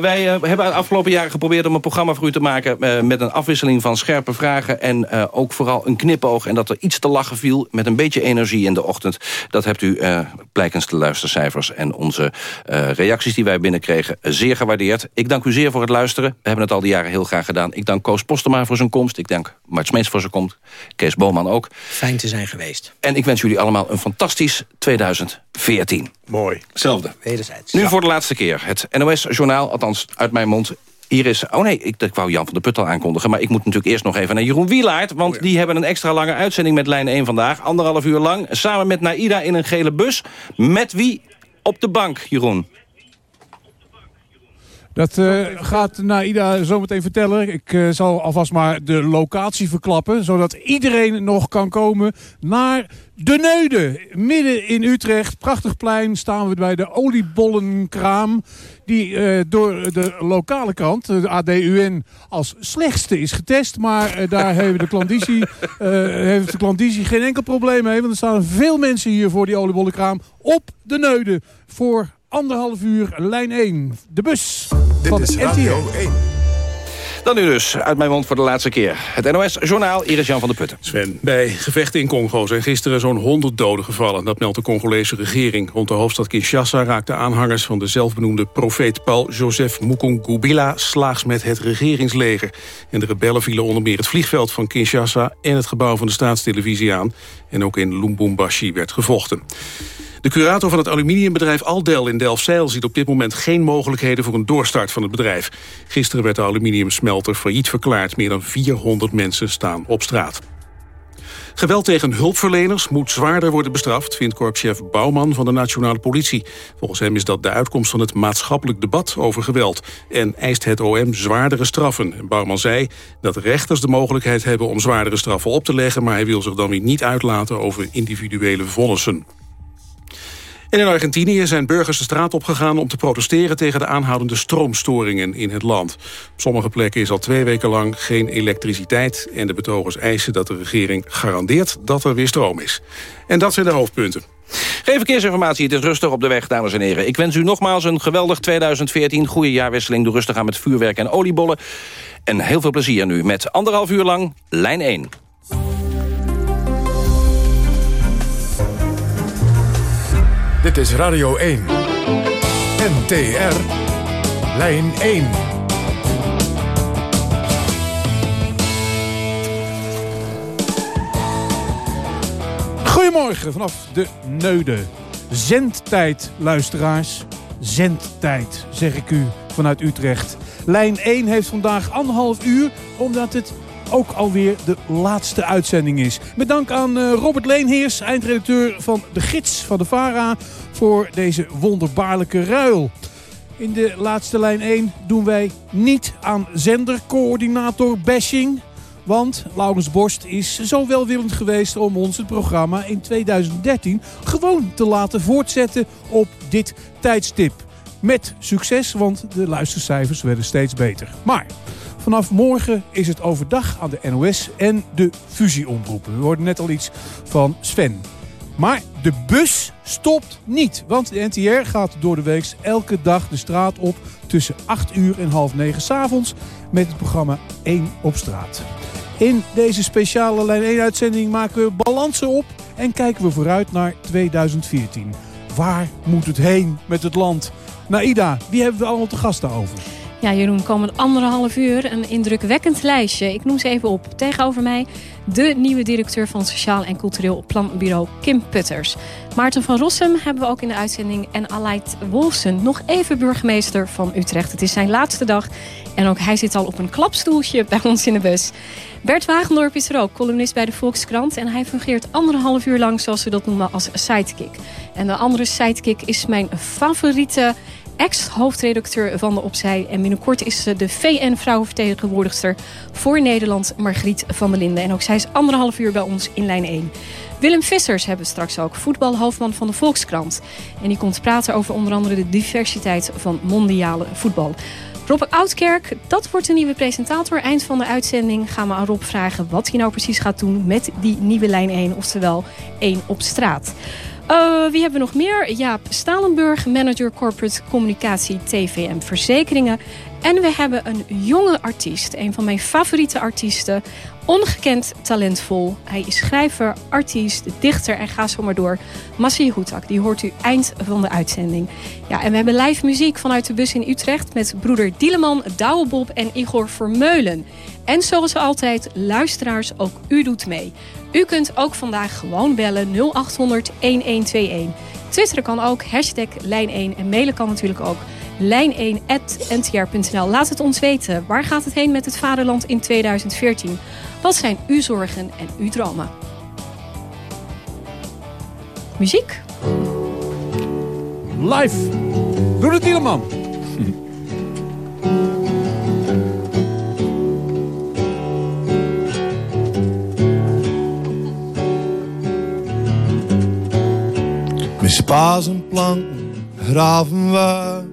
wij hebben de afgelopen jaren geprobeerd om een programma voor u te maken... met een afwisseling van scherpe vragen en ook vooral een knipoog. En dat er iets te lachen viel met een beetje energie in de ochtend. Dat hebt u uh, blijkens de luistercijfers en onze uh, reacties die wij binnenkregen zeer gewaardeerd. Ik dank u zeer voor het luisteren. We hebben het al die jaren heel graag gedaan. Ik dank Koos Postema voor zijn komst. Ik dank Mart Smeets voor zijn komst. Kees Boman ook. Fijn te zijn geweest. En ik wens jullie allemaal een fantastisch 2014. Mooi. Hetzelfde. Wederzijds. Nu voor de laatste keer. Het NOS-journaal, althans uit mijn mond, hier is, oh nee, ik, ik wou Jan van der Put al aankondigen... maar ik moet natuurlijk eerst nog even naar Jeroen Wielaert... want oh die hebben een extra lange uitzending met Lijn 1 vandaag. Anderhalf uur lang, samen met Naida in een gele bus. Met wie op de bank, Jeroen? Dat uh, gaat Naida zometeen vertellen. Ik uh, zal alvast maar de locatie verklappen. Zodat iedereen nog kan komen naar de Neude. Midden in Utrecht. Prachtig plein staan we bij de oliebollenkraam. Die uh, door de lokale krant, de ADUN, als slechtste is getest. Maar daar hebben de klandizie, heeft de klandizie geen enkel probleem mee. Want er staan veel mensen hier voor die oliebollenkraam op de Neude. Voor anderhalf uur, lijn 1. De bus Dit van is Radio 1. Dan nu dus, uit mijn mond voor de laatste keer. Het NOS-journaal, Iris Jan van der Putten. Sven, bij gevechten in Congo zijn gisteren zo'n 100 doden gevallen. Dat meldt de Congolese regering. Rond de hoofdstad Kinshasa raakten aanhangers van de zelfbenoemde profeet Paul Joseph Mukungubila slaags met het regeringsleger. En de rebellen vielen onder meer het vliegveld van Kinshasa en het gebouw van de staatstelevisie aan. En ook in Lubumbashi werd gevochten. De curator van het aluminiumbedrijf Aldel in Delfzijl... ziet op dit moment geen mogelijkheden voor een doorstart van het bedrijf. Gisteren werd de aluminiumsmelter failliet verklaard. Meer dan 400 mensen staan op straat. Geweld tegen hulpverleners moet zwaarder worden bestraft... vindt korpschef Bouwman van de Nationale Politie. Volgens hem is dat de uitkomst van het maatschappelijk debat over geweld... en eist het OM zwaardere straffen. Bouwman zei dat rechters de mogelijkheid hebben om zwaardere straffen op te leggen... maar hij wil zich dan weer niet uitlaten over individuele vonnissen. En in Argentinië zijn burgers de straat opgegaan om te protesteren tegen de aanhoudende stroomstoringen in het land. Op sommige plekken is al twee weken lang geen elektriciteit en de betogers eisen dat de regering garandeert dat er weer stroom is. En dat zijn de hoofdpunten. Geen verkeersinformatie, het is rustig op de weg, dames en heren. Ik wens u nogmaals een geweldig 2014, goede jaarwisseling. Doe rustig aan met vuurwerk en oliebollen. En heel veel plezier nu met anderhalf uur lang Lijn 1. Dit is Radio 1. NTR. Lijn 1. Goedemorgen vanaf de Neude. Zendtijd, luisteraars. Zendtijd, zeg ik u, vanuit Utrecht. Lijn 1 heeft vandaag anderhalf uur, omdat het ook alweer de laatste uitzending is. Met dank aan uh, Robert Leenheers, eindredacteur van De Gids van de VARA... voor deze wonderbaarlijke ruil. In de laatste lijn 1 doen wij niet aan zendercoördinator bashing... Want Laurens Borst is zo welwillend geweest om ons het programma in 2013 gewoon te laten voortzetten op dit tijdstip. Met succes, want de luistercijfers werden steeds beter. Maar Vanaf morgen is het overdag aan de NOS en de fusieomroepen. We hoorden net al iets van Sven. Maar de bus stopt niet. Want de NTR gaat door de week elke dag de straat op tussen 8 uur en half 9 s avonds met het programma 1 op straat. In deze speciale Lijn 1 uitzending maken we balansen op en kijken we vooruit naar 2014. Waar moet het heen met het land? Naida, wie hebben we allemaal te gast daarover? Ja, Jeroen, komend anderhalf uur een indrukwekkend lijstje. Ik noem ze even op. Tegenover mij de nieuwe directeur van Sociaal en Cultureel Planbureau Kim Putters. Maarten van Rossum hebben we ook in de uitzending. En Aleid Wolfsen, nog even burgemeester van Utrecht. Het is zijn laatste dag en ook hij zit al op een klapstoeltje bij ons in de bus. Bert Wagendorp is er ook, columnist bij de Volkskrant. En hij fungeert anderhalf uur lang, zoals we dat noemen, als sidekick. En de andere sidekick is mijn favoriete ex-hoofdredacteur van de Opzij. En binnenkort is ze de VN-vrouwenvertegenwoordigster voor Nederland, Margriet van der Linden. En ook zij is anderhalf uur bij ons in lijn 1. Willem Vissers hebben we straks ook, voetbalhoofdman van de Volkskrant. En die komt praten over onder andere de diversiteit van mondiale voetbal. Rob Oudkerk, dat wordt de nieuwe presentator. Eind van de uitzending gaan we aan Rob vragen wat hij nou precies gaat doen met die nieuwe lijn 1, oftewel 1 op straat. Uh, wie hebben we nog meer? Jaap Stalenburg, manager corporate communicatie TVM Verzekeringen. En we hebben een jonge artiest, een van mijn favoriete artiesten. Ongekend talentvol. Hij is schrijver, artiest, dichter en ga zo maar door. Massi Hoetak, die hoort u eind van de uitzending. Ja, en we hebben live muziek vanuit de bus in Utrecht... met broeder Dieleman, Douwebob en Igor Vermeulen. En zoals altijd, luisteraars, ook u doet mee. U kunt ook vandaag gewoon bellen 0800 1121. Twitteren kan ook, hashtag lijn1 en mailen kan natuurlijk ook lijn1.ntr.nl. Laat het ons weten. Waar gaat het heen met het vaderland in 2014? Wat zijn uw zorgen en uw dromen? Muziek. Live. Doe het Dieleman. Met spaas en plank graven we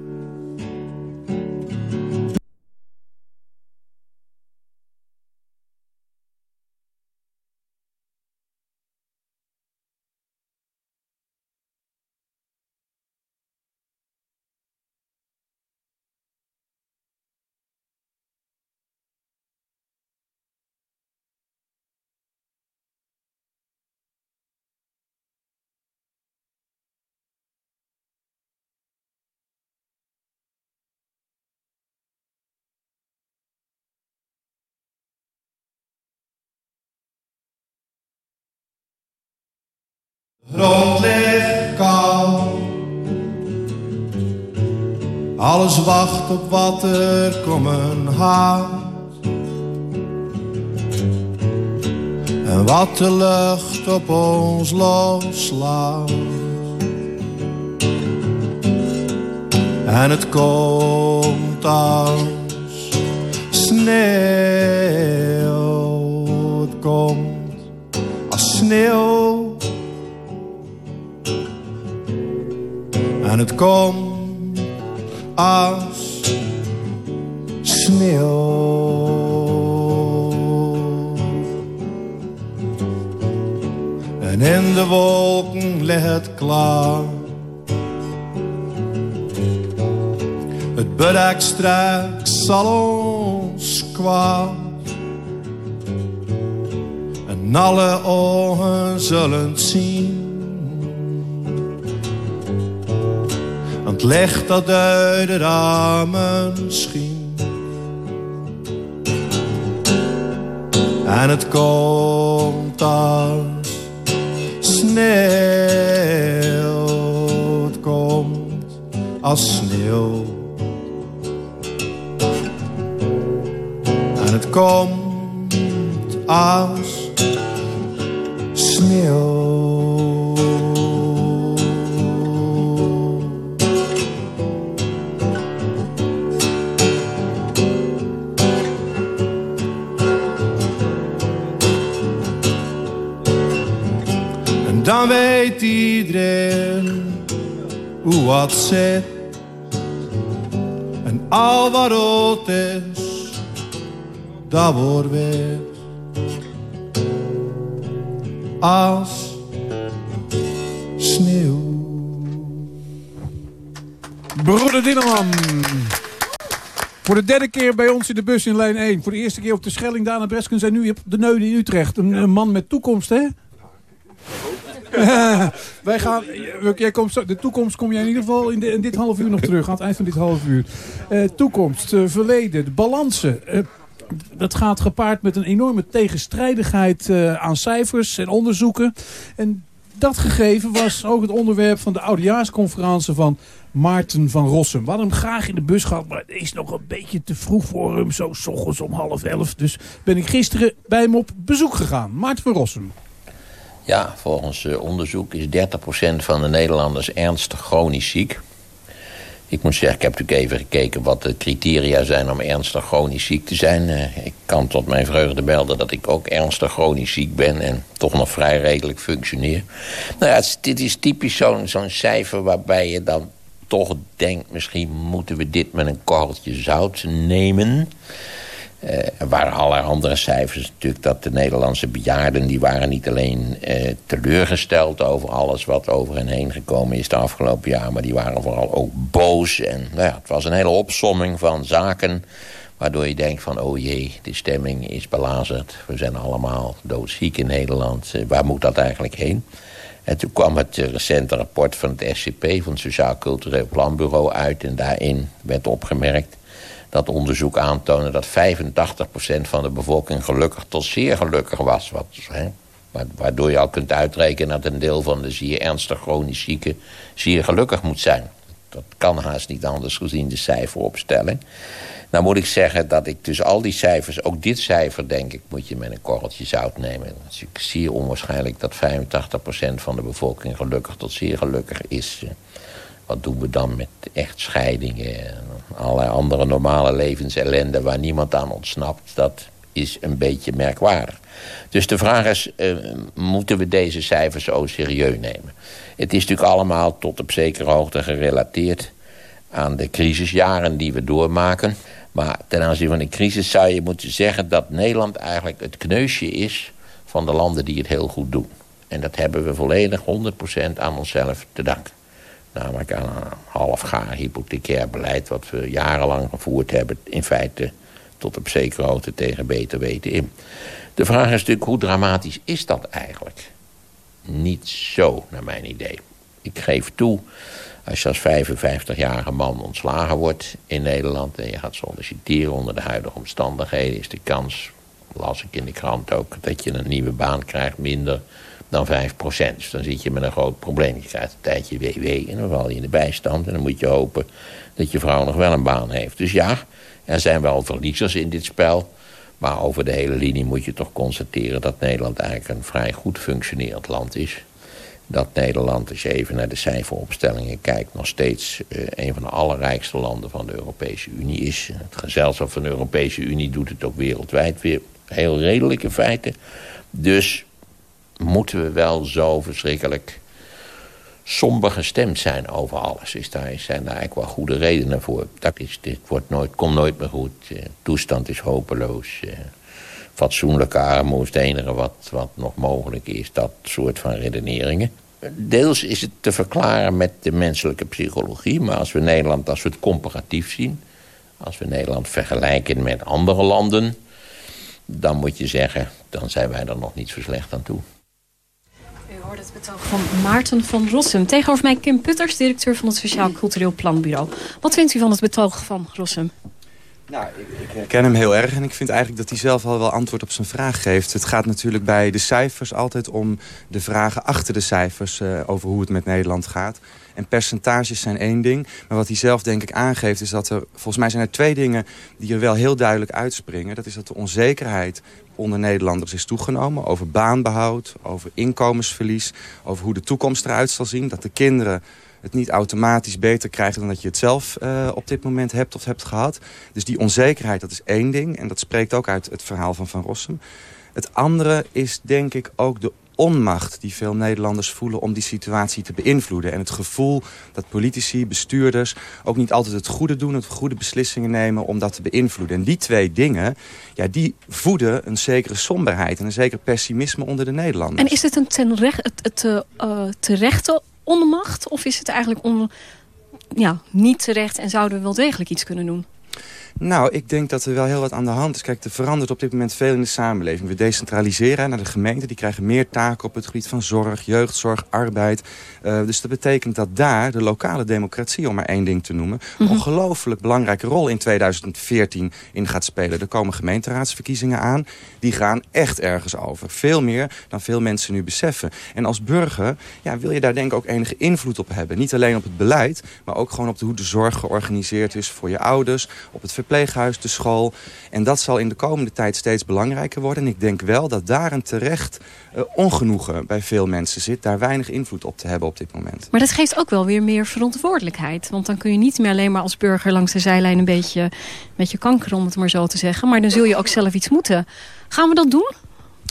Alles wacht op wat er komen gaat. En wat de lucht op ons loslaat. En het komt als sneeuw. Komt als sneeuw en het komt als sneeuw. En in de wolken ligt klaar. Het bedek straks zal ons kwaad. En alle ogen zullen zien. Het licht dat uit de ramen schien. En het komt als sneeuw, het komt als sneeuw. En het komt als sneeuw. Dan weet iedereen hoe wat zit. En al wat rood is, dat wordt wit. Als sneeuw. Broeder Dinneman. Voor de derde keer bij ons in de bus in lijn 1. Voor de eerste keer op de Schelling, Daan en Breskens en nu op de Neude in Utrecht. Een, een man met toekomst, hè? Wij gaan, jij komt, de toekomst kom jij in ieder geval in, de, in, dit half uur nog terug. Aan het eind van dit half uur. Uh, toekomst, uh, verleden, de balansen. Uh, dat gaat gepaard met een enorme tegenstrijdigheid aan cijfers en onderzoeken. En dat gegeven was ook het onderwerp van de oudejaarsconferentie van Maarten van Rossum. We hem graag in de bus gehad, maar het is nog een beetje te vroeg voor hem. Zo s ochtends om half elf. Dus ben ik gisteren bij hem op bezoek gegaan. Maarten van Rossum. Ja, volgens onderzoek is 30% van de Nederlanders ernstig chronisch ziek. Ik moet zeggen, ik heb natuurlijk even gekeken wat de criteria zijn om ernstig chronisch ziek te zijn. Uh, ik kan tot mijn vreugde melden dat ik ook ernstig chronisch ziek ben en toch nog vrij redelijk functioneer. Nou ja, dit is typisch zo'n zo'n cijfer waarbij je dan toch denkt... misschien moeten we dit met een korreltje zout nemen. Uh, er waren allerlei andere cijfers natuurlijk... dat de Nederlandse bejaarden... die waren niet alleen uh, teleurgesteld over alles wat over hen heen gekomen is... de afgelopen jaar, maar die waren vooral ook boos. En nou ja, het was een hele opsomming van zaken... waardoor je denkt van, oh jee, de stemming is belazerd. We zijn allemaal doodziek in Nederland. Uh, waar moet dat eigenlijk heen? En toen kwam het recente rapport van het SCP... van het Sociaal Cultureel Planbureau uit... en daarin werd opgemerkt dat onderzoek aantoonde... dat 85% van de bevolking gelukkig tot zeer gelukkig was. Wat, hè, waardoor je al kunt uitrekenen dat een deel van de zeer ernstig chronisch zieken... zeer gelukkig moet zijn. Dat kan haast niet anders gezien de cijferopstelling. Nou moet ik zeggen dat ik dus al die cijfers... ook dit cijfer, denk ik, moet je met een korreltje zout nemen. Het is zeer onwaarschijnlijk dat 85% van de bevolking... gelukkig tot zeer gelukkig is. Wat doen we dan met echtscheidingen... en allerlei andere normale levensellende... waar niemand aan ontsnapt, dat is een beetje merkwaardig. Dus de vraag is, uh, moeten we deze cijfers zo serieus nemen? Het is natuurlijk allemaal tot op zekere hoogte gerelateerd... aan de crisisjaren die we doormaken... Maar ten aanzien van de crisis zou je moeten zeggen... dat Nederland eigenlijk het kneusje is van de landen die het heel goed doen. En dat hebben we volledig 100% aan onszelf te danken. Namelijk aan een halfgaar hypothecair beleid... wat we jarenlang gevoerd hebben. In feite tot op zekere hoogte tegen beter weten in. De vraag is natuurlijk, hoe dramatisch is dat eigenlijk? Niet zo, naar mijn idee. Ik geef toe als je als 55-jarige man ontslagen wordt in Nederland... en je gaat solliciteren onder de huidige omstandigheden... is de kans, las ik in de krant ook... dat je een nieuwe baan krijgt minder dan 5% Dus dan zit je met een groot probleem. Je krijgt een tijdje WW en dan val je in de bijstand... en dan moet je hopen dat je vrouw nog wel een baan heeft. Dus ja, er zijn wel verliezers in dit spel... maar over de hele linie moet je toch constateren... dat Nederland eigenlijk een vrij goed functionerend land is dat Nederland, als je even naar de cijferopstellingen kijkt... nog steeds uh, een van de allerrijkste landen van de Europese Unie is. Het gezelschap van de Europese Unie doet het ook wereldwijd weer heel redelijk in feite. Dus moeten we wel zo verschrikkelijk somber gestemd zijn over alles. Is daar, zijn daar eigenlijk wel goede redenen voor. Dat is, dit wordt nooit, komt nooit meer goed. Uh, toestand is hopeloos. Uh, fatsoenlijke armoede is het enige wat, wat nog mogelijk is. Dat soort van redeneringen. Deels is het te verklaren met de menselijke psychologie. Maar als we Nederland, als we het comparatief zien... als we Nederland vergelijken met andere landen... dan moet je zeggen, dan zijn wij er nog niet zo slecht aan toe. U hoort het betoog van Maarten van Rossum. Tegenover mij Kim Putters, directeur van het Sociaal Cultureel Planbureau. Wat vindt u van het betoog van Rossum? Nou, ik, ik herken hem heel erg en ik vind eigenlijk dat hij zelf al wel antwoord op zijn vraag geeft. Het gaat natuurlijk bij de cijfers altijd om de vragen achter de cijfers... Uh, over hoe het met Nederland gaat. En percentages zijn één ding. Maar wat hij zelf denk ik aangeeft is dat er... Volgens mij zijn er twee dingen die er wel heel duidelijk uitspringen. Dat is dat de onzekerheid onder Nederlanders is toegenomen. Over baanbehoud, over inkomensverlies, over hoe de toekomst eruit zal zien. Dat de kinderen het niet automatisch beter krijgen dan dat je het zelf uh, op dit moment hebt of hebt gehad. Dus die onzekerheid, dat is één ding. En dat spreekt ook uit het verhaal van Van Rossum. Het andere is denk ik ook de onmacht die veel Nederlanders voelen om die situatie te beïnvloeden. En het gevoel dat politici, bestuurders ook niet altijd het goede doen... het goede beslissingen nemen om dat te beïnvloeden. En die twee dingen, ja, die voeden een zekere somberheid... en een zeker pessimisme onder de Nederlanders. En is het een het, het uh, terechte onmacht? Of is het eigenlijk on, ja, niet terecht en zouden we wel degelijk iets kunnen doen? Nou, ik denk dat er wel heel wat aan de hand is. Kijk, er verandert op dit moment veel in de samenleving. We decentraliseren naar de gemeenten. Die krijgen meer taken op het gebied van zorg, jeugdzorg, arbeid. Uh, dus dat betekent dat daar de lokale democratie, om maar één ding te noemen... een mm ongelooflijk belangrijke rol in 2014 in gaat spelen. Er komen gemeenteraadsverkiezingen aan. Die gaan echt ergens over. Veel meer dan veel mensen nu beseffen. En als burger ja, wil je daar denk ik ook enige invloed op hebben. Niet alleen op het beleid, maar ook gewoon op de, hoe de zorg georganiseerd is voor je ouders... op het verpleeghuis, de school. En dat zal in de komende tijd steeds belangrijker worden. En ik denk wel dat daar een terecht uh, ongenoegen bij veel mensen zit... daar weinig invloed op te hebben op dit moment. Maar dat geeft ook wel weer meer verantwoordelijkheid. Want dan kun je niet meer alleen maar als burger langs de zijlijn... een beetje met je kanker, om het maar zo te zeggen. Maar dan zul je ook zelf iets moeten. Gaan we dat doen?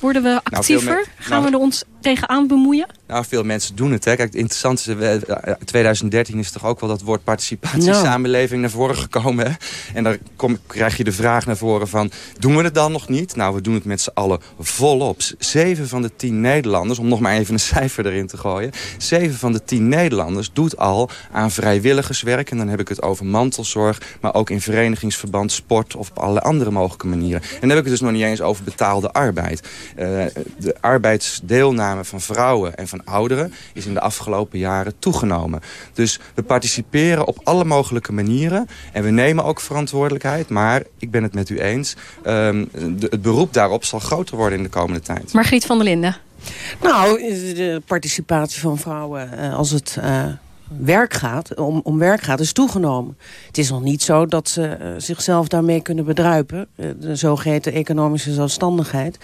Worden we nou, actiever? Gaan we er ons tegenaan bemoeien? Nou, veel mensen doen het. Hè. Kijk, het interessante is, 2013 is toch ook wel dat woord participatiesamenleving naar voren gekomen. Hè? En dan kom, krijg je de vraag naar voren van, doen we het dan nog niet? Nou, we doen het met z'n allen volop. Zeven van de tien Nederlanders, om nog maar even een cijfer erin te gooien. Zeven van de tien Nederlanders doet al aan vrijwilligerswerk. En dan heb ik het over mantelzorg, maar ook in verenigingsverband, sport of op alle andere mogelijke manieren. En dan heb ik het dus nog niet eens over betaalde arbeid. Uh, de arbeidsdeelname van vrouwen en van ouderen is in de afgelopen jaren toegenomen. Dus we participeren op alle mogelijke manieren. En we nemen ook verantwoordelijkheid. Maar ik ben het met u eens. Um, de, het beroep daarop zal groter worden in de komende tijd. Margriet van der Linden. Nou, de participatie van vrouwen uh, als het... Uh werk gaat, om, om werk gaat, is toegenomen. Het is nog niet zo dat ze uh, zichzelf daarmee kunnen bedruipen. Uh, de zogeheten economische zelfstandigheid.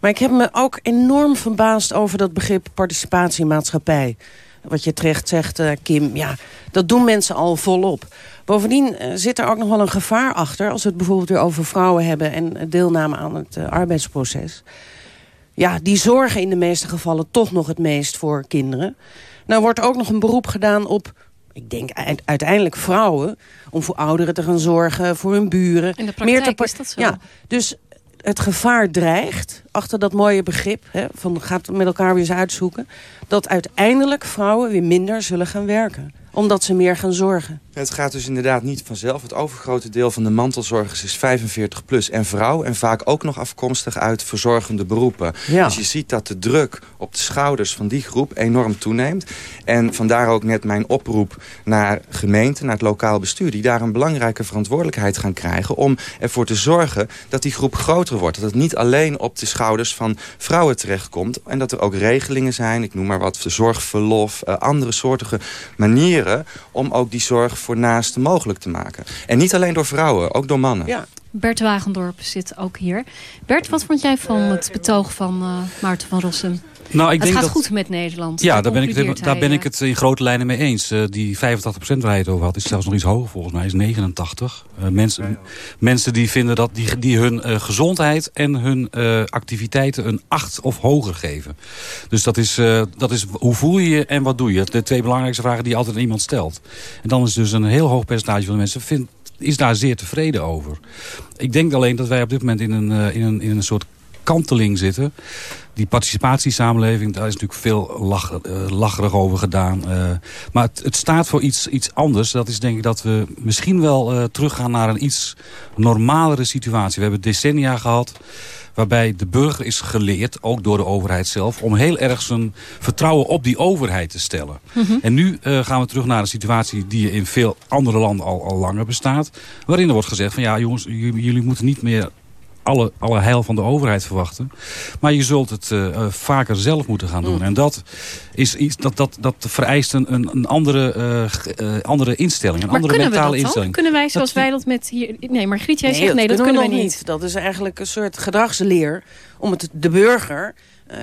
Maar ik heb me ook enorm verbaasd over dat begrip participatiemaatschappij. Wat je terecht zegt, uh, Kim, ja, dat doen mensen al volop. Bovendien zit er ook nog wel een gevaar achter... als we het bijvoorbeeld weer over vrouwen hebben... en deelname aan het arbeidsproces. Ja, die zorgen in de meeste gevallen toch nog het meest voor kinderen... Nou wordt ook nog een beroep gedaan op ik denk uiteindelijk vrouwen... om voor ouderen te gaan zorgen, voor hun buren. In de praktijk Meer te is dat zo. Ja, dus het gevaar dreigt, achter dat mooie begrip... Hè, van gaat met elkaar weer eens uitzoeken... dat uiteindelijk vrouwen weer minder zullen gaan werken omdat ze meer gaan zorgen. Het gaat dus inderdaad niet vanzelf. Het overgrote deel van de mantelzorgers is 45 plus en vrouw. En vaak ook nog afkomstig uit verzorgende beroepen. Ja. Dus je ziet dat de druk op de schouders van die groep enorm toeneemt. En vandaar ook net mijn oproep naar gemeenten, naar het lokaal bestuur... die daar een belangrijke verantwoordelijkheid gaan krijgen... om ervoor te zorgen dat die groep groter wordt. Dat het niet alleen op de schouders van vrouwen terechtkomt. En dat er ook regelingen zijn, ik noem maar wat, zorgverlof... Uh, andere soortige manieren om ook die zorg voor naasten mogelijk te maken. En niet alleen door vrouwen, ook door mannen. Ja. Bert Wagendorp zit ook hier. Bert, wat vond jij van het betoog van uh, Maarten van Rossum? Nou, ik het denk gaat dat, goed met Nederland. Ja, daar ben, ik het, daar ben ik het in grote lijnen mee eens. Uh, die 85% waar hij het over had, is zelfs nog iets hoger volgens mij. is 89. Uh, mensen, mensen die vinden dat die, die hun uh, gezondheid en hun activiteiten een 8 of hoger geven. Dus dat is, dat is hoe voel je je en wat doe je? De twee belangrijkste vragen die altijd iemand stelt. En dan is dus een heel hoog percentage van de mensen vindt is daar zeer tevreden over. Ik denk alleen dat wij op dit moment in een, in een, in een soort kanteling zitten die participatiesamenleving, daar is natuurlijk veel lach, uh, lacherig over gedaan. Uh, maar het, het, staat voor iets, iets anders. Dat is denk ik dat we misschien wel uh, teruggaan naar een iets normalere situatie. We hebben decennia gehad waarbij de burger is geleerd, ook door de overheid zelf... om heel erg zijn vertrouwen op die overheid te stellen. Mm -hmm. En nu uh, gaan we terug naar een situatie die in veel andere landen al, al langer bestaat... waarin er wordt gezegd van ja jongens, jullie moeten niet meer alle, alle heil van de overheid verwachten. Maar je zult het uh, vaker zelf moeten gaan doen. Mm. En dat, is iets, dat, dat, dat vereist een, een andere, uh, uh, andere instelling. Een maar andere mentale instelling. Kunnen wij zoals dat, wij dat met hier... Nee, maar Griet, jij nee, zegt nee, dat, kunnen wij niet. niet. Dat is eigenlijk een soort gedragsleer om het de burger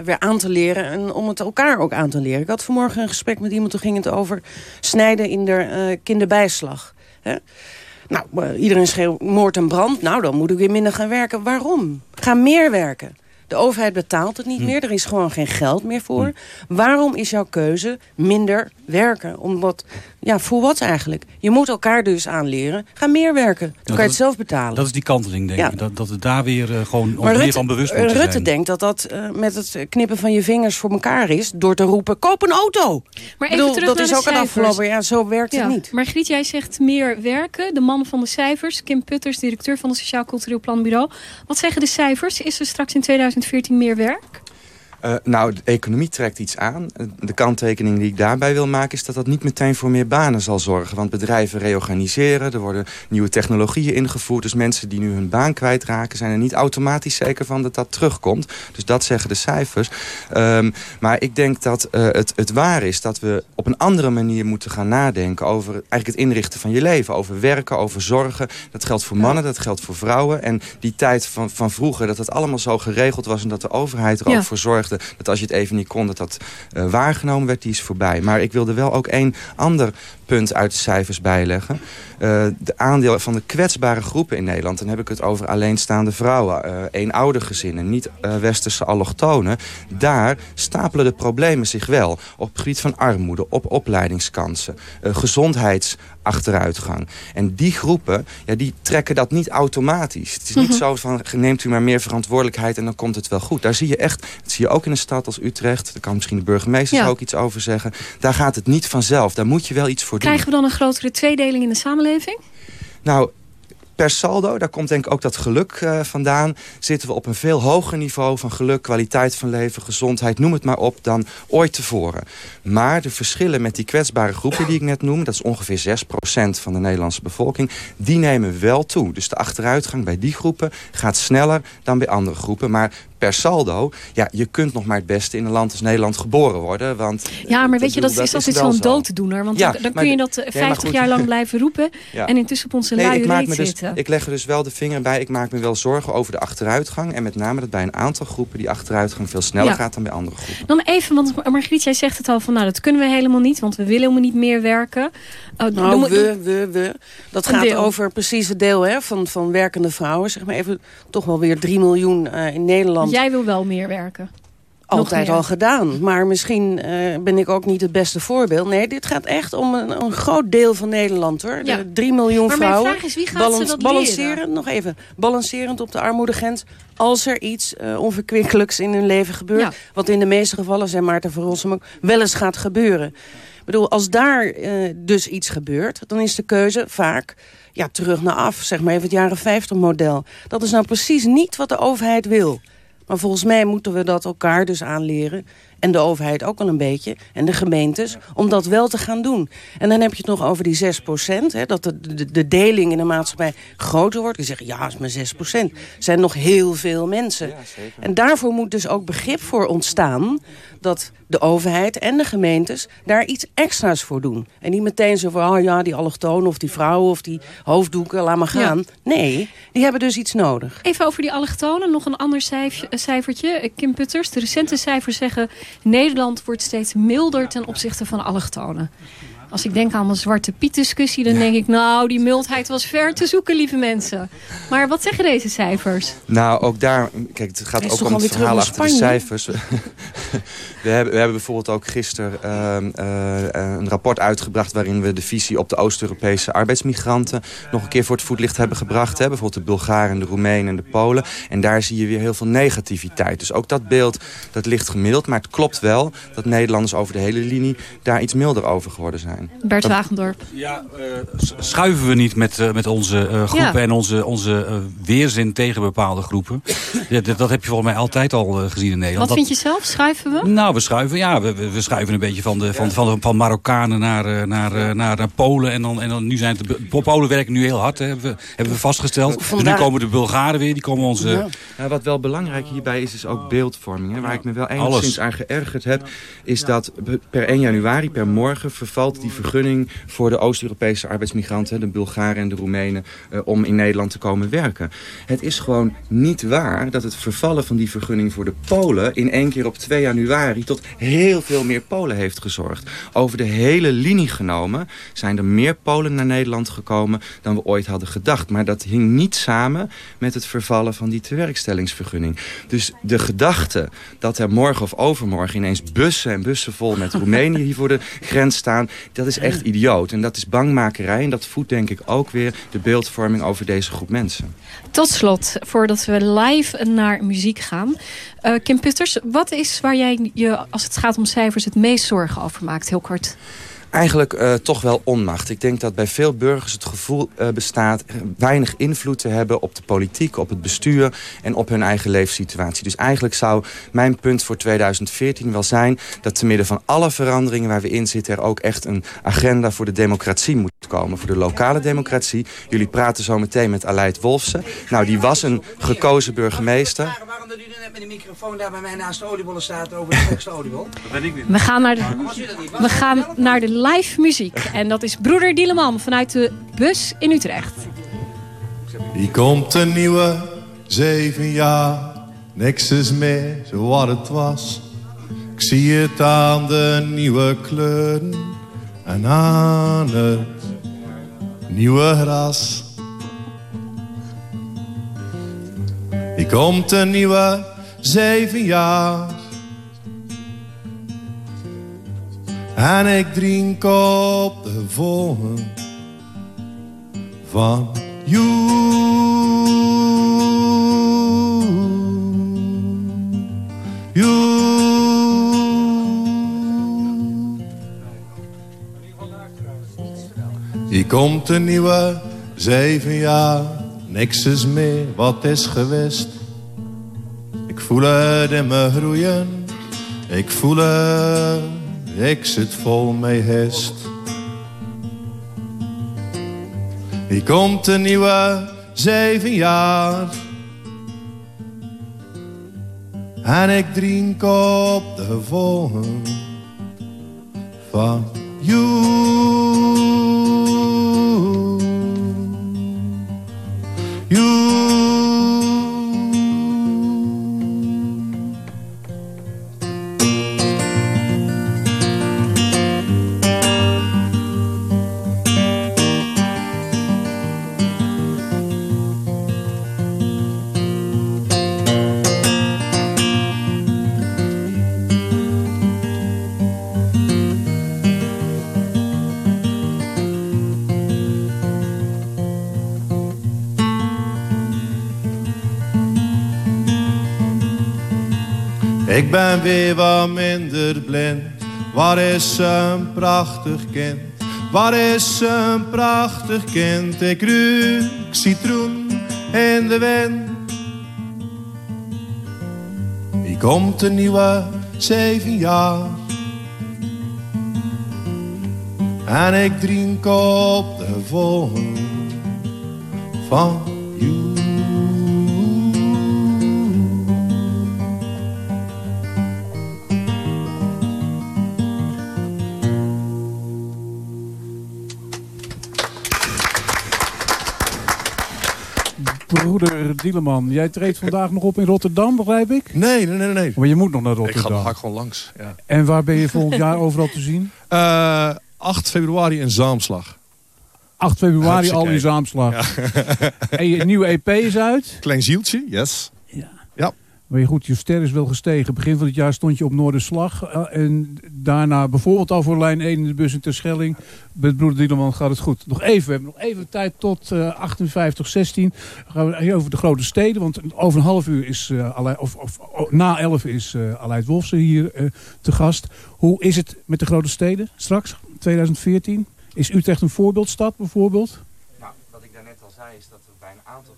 weer aan te leren en om het elkaar ook aan te leren. Ik had vanmorgen een gesprek met iemand, toen ging het over snijden in de uh, kinderbijslag. Hè? Nou, uh, iedereen schreeuwt moord en brand. Nou, dan moet ik weer minder gaan werken. Waarom? Ga meer werken. De overheid betaalt het niet hm. meer. Er is gewoon geen geld meer voor. Hm. Waarom is jouw keuze minder werken? Omdat, ja, voor wat eigenlijk? Je moet elkaar dus aanleren. Ga meer werken. Dan kan je het zelf betalen. Dat is die kanteling, denk ik. Dat, dat het daar weer uh, gewoon maar meer van bewust moet Rutte denkt dat dat uh, met het knippen van je vingers voor elkaar is. Door te roepen, koop een auto. Maar even bedoel, terug dat is ook een afgelopen. Ja, zo werkt ja. het niet. Maar Griet, jij zegt meer werken. De man van de cijfers, Kim Putters, directeur van het Sociaal Cultureel Planbureau. Wat zeggen de cijfers? Is er straks in 2014 meer werk? Uh, nou, de economie trekt iets aan. De kanttekening die ik daarbij wil maken... is dat dat niet meteen voor meer banen zal zorgen. Want bedrijven reorganiseren, er worden nieuwe technologieën ingevoerd. Dus mensen die nu hun baan kwijtraken... zijn er niet automatisch zeker van dat dat terugkomt. Dus dat zeggen de cijfers. Um, maar ik denk dat uh, het, het waar is dat we op een andere manier moeten gaan nadenken... over eigenlijk het inrichten van je leven. Over werken, over zorgen. Dat geldt voor mannen, dat geldt voor vrouwen. En die tijd van, van vroeger, dat het allemaal zo geregeld was... en dat de overheid er ook voor zorgde dat als je het even niet kon... dat dat uh, waargenomen werd, die is voorbij. Maar ik wilde wel ook één ander punt uit de cijfers bijleggen. Uh, de aandeel van de kwetsbare groepen in Nederland... dan heb ik het over alleenstaande vrouwen, uh, eenoudergezinnen... niet uh, westerse allochtonen. Daar stapelen de problemen zich wel. Op het gebied van armoede, op opleidingskansen... gezondheidsachteruitgang. En die groepen, ja, die trekken dat niet automatisch. Het is niet mm -hmm. zo van, neemt u maar meer verantwoordelijkheid... en dan komt het wel goed. Daar zie je echt, dat zie je ook in een stad als Utrecht... daar kan misschien de burgemeester ja. ook iets over zeggen. Daar gaat het niet vanzelf. Daar moet je wel iets voor. Krijgen we dan een grotere tweedeling in de samenleving? Nou, per saldo, daar komt denk ik ook dat geluk uh, vandaan... zitten we op een veel hoger niveau van geluk, kwaliteit van leven, gezondheid... noem het maar op, dan ooit tevoren. Maar de verschillen met die kwetsbare groepen die ik net noem... dat is ongeveer 6% van de Nederlandse bevolking... die nemen wel toe. Dus de achteruitgang bij die groepen gaat sneller dan bij andere groepen. Maar per saldo, ja, je kunt nog maar het beste in een land als Nederland geboren worden. Want, ja, maar weet je, dat, dat is altijd zo'n dooddoener. Want ja, dan, dan kun je dat 50 jaar lang blijven roepen... Ja. en intussen op onze nee, luie ik maak me dus, zitten. Ik leg er dus wel de vinger bij. Ik maak me wel zorgen over de achteruitgang. En met name dat bij een aantal groepen die achteruitgang veel sneller ja. gaat dan bij andere groepen. Dan even, want Margriet, jij zegt het al van... nou, dat kunnen we helemaal niet, want we willen helemaal niet meer werken. Uh, nou, we, we, we. Dat gaat deel. over precies het deel hè, van, van werkende vrouwen. Zeg maar even, toch wel weer 3 miljoen uh, in Nederland. Jij wil wel meer werken. Altijd al gedaan. Maar misschien uh, ben ik ook niet het beste voorbeeld. Nee, dit gaat echt om een, een groot deel van Nederland. hoor. Ja. De 3 miljoen maar vrouwen. Maar mijn vraag is, wie gaat balans, ze dat balancerend? Nog even. Balancerend op de armoedegrens. Als er iets uh, onverkwikkelijks in hun leven gebeurt. Ja. Wat in de meeste gevallen, zei Maarten van Rossum ook, wel eens gaat gebeuren. Ik bedoel, als daar uh, dus iets gebeurt, dan is de keuze vaak ja, terug naar af. Zeg maar even het jaren 50 model. Dat is nou precies niet wat de overheid wil. Maar volgens mij moeten we dat elkaar dus aanleren. En de overheid ook al een beetje. En de gemeentes. Om dat wel te gaan doen. En dan heb je het nog over die 6 procent. Dat de, de, de, deling in de maatschappij groter wordt. Die zeggen, ja, het is maar 6 procent. Er zijn nog heel veel mensen. Ja, en daarvoor moet dus ook begrip voor ontstaan. Dat de overheid en de gemeentes daar iets extra's voor doen. En niet meteen zo van, oh ja, die allochtonen of die vrouwen of die hoofddoeken, laat maar gaan. Ja. Nee, die hebben dus iets nodig. Even over die allochtonen, nog een ander cijfertje. Kim Putters, de recente cijfers zeggen... Nederland wordt steeds milder ten opzichte van allochtonen. Als ik denk aan mijn Zwarte Piet discussie... dan denk ik, nou, die mildheid was ver te zoeken, lieve mensen. Maar wat zeggen deze cijfers? Nou, ook daar... Kijk, het gaat ook om het verhaal achter de cijfers. we, hebben, we hebben bijvoorbeeld ook gisteren uh, uh, een rapport uitgebracht... waarin we de visie op de Oost-Europese arbeidsmigranten... nog een keer voor het voetlicht hebben gebracht. Hè? Bijvoorbeeld de Bulgaren, de Roemenen en de Polen. En daar zie je weer heel veel negativiteit. Dus ook dat beeld, dat ligt gemiddeld. Maar het klopt wel dat Nederlanders over de hele linie... daar iets milder over geworden zijn. Bert Wagendorp. Ja, uh, schuiven we niet met, uh, met onze uh, groepen ja. en onze, onze weerzin tegen bepaalde groepen. dat, dat heb je volgens mij altijd al gezien in Nederland. Wat vind je zelf? Schuiven we? Nou, we schuiven, ja, we, we schuiven een beetje van, de, van, van, van Marokkanen naar, naar, naar, naar Polen. En dan, en dan nu zijn het de Polen werken nu heel hard, hè, hebben, we, hebben we vastgesteld. Dus nu komen de Bulgaren weer, die komen onze... Ja. Ja, wat wel belangrijk hierbij is, is ook beeldvorming. Hè, waar ik me wel enigszins aan geërgerd heb, is dat per 1 januari, per morgen, vervalt die vergunning voor de Oost-Europese arbeidsmigranten, de Bulgaren en de Roemenen, uh, om in Nederland te komen werken. Het is gewoon niet waar dat het vervallen van die vergunning voor de Polen in één keer op 2 januari tot heel veel meer Polen heeft gezorgd. Over de hele linie genomen zijn er meer Polen naar Nederland gekomen dan we ooit hadden gedacht. Maar dat hing niet samen met het vervallen van die tewerkstellingsvergunning. Dus de gedachte dat er morgen of overmorgen ineens bussen en bussen vol met Roemenië hier voor de grens staan, dat is echt idioot. En dat is bangmakerij. En dat voedt denk ik ook weer de beeldvorming over deze groep mensen. Tot slot, voordat we live naar muziek gaan. Uh, Kim Putters, wat is waar jij je, als het gaat om cijfers, het meest zorgen over maakt? Heel kort. Eigenlijk uh, toch wel onmacht. Ik denk dat bij veel burgers het gevoel uh, bestaat... weinig invloed te hebben op de politiek, op het bestuur... en op hun eigen leefsituatie. Dus eigenlijk zou mijn punt voor 2014 wel zijn... dat te midden van alle veranderingen waar we in zitten... er ook echt een agenda voor de democratie moet komen. Voor de lokale democratie. Jullie praten zo meteen met Aleid Wolfsen. Nou, die was een gekozen burgemeester. Waarom dat u net met de microfoon daar bij mij naast de oliebollen staat... over de oliebol? Dat ben ik niet. We gaan naar de, we gaan naar de live muziek. En dat is Broeder Dieleman vanuit de bus in Utrecht. Hier komt een nieuwe zeven jaar. Niks is meer zo wat het was. Ik zie het aan de nieuwe kleuren en aan het nieuwe gras. Hier komt een nieuwe zeven jaar. En ik drink op de volgen van jou. Hier komt een nieuwe zeven jaar, niks is meer wat is geweest. Ik voel het in me groeien, ik voel het, ik zit vol mee hest. Hier komt een nieuwe zeven jaar. En ik drink op de volgen van jou. Ik ben weer wat minder blind. Waar is een prachtig kind? Waar is een prachtig kind? Ik ruik citroen in de wind. Wie komt een nieuwe zeven jaar? En ik drink op de volgende van broeder Dieleman, jij treedt vandaag nog op in Rotterdam, begrijp ik? Nee, nee, nee. nee. Maar je moet nog naar Rotterdam. Ik ga, ga gewoon langs, ja. En waar ben je volgend jaar overal te zien? Uh, eh, 8 februari in Zaamslag. 8 februari al in Zaamslag. Ja. en je nieuwe EP is uit? Klein zieltje, yes. Ja. ja. Maar goed, je ster is wel gestegen. Begin van het jaar stond je op Noorderslag. Uh, en daarna bijvoorbeeld al voor lijn 1 in de bus in Terschelling. Met broeder Dieleman gaat het goed. Nog even, we hebben nog even tijd tot uh, 58, 16. Dan gaan we hier over de grote steden. Want over een half uur is, uh, of, of oh, na 11 is uh, Aleid Wolfsen hier te gast. Hoe is het met de grote steden straks, 2014? Is Utrecht een voorbeeldstad bijvoorbeeld? Nou, wat ik daarnet al zei is dat er bij een aantal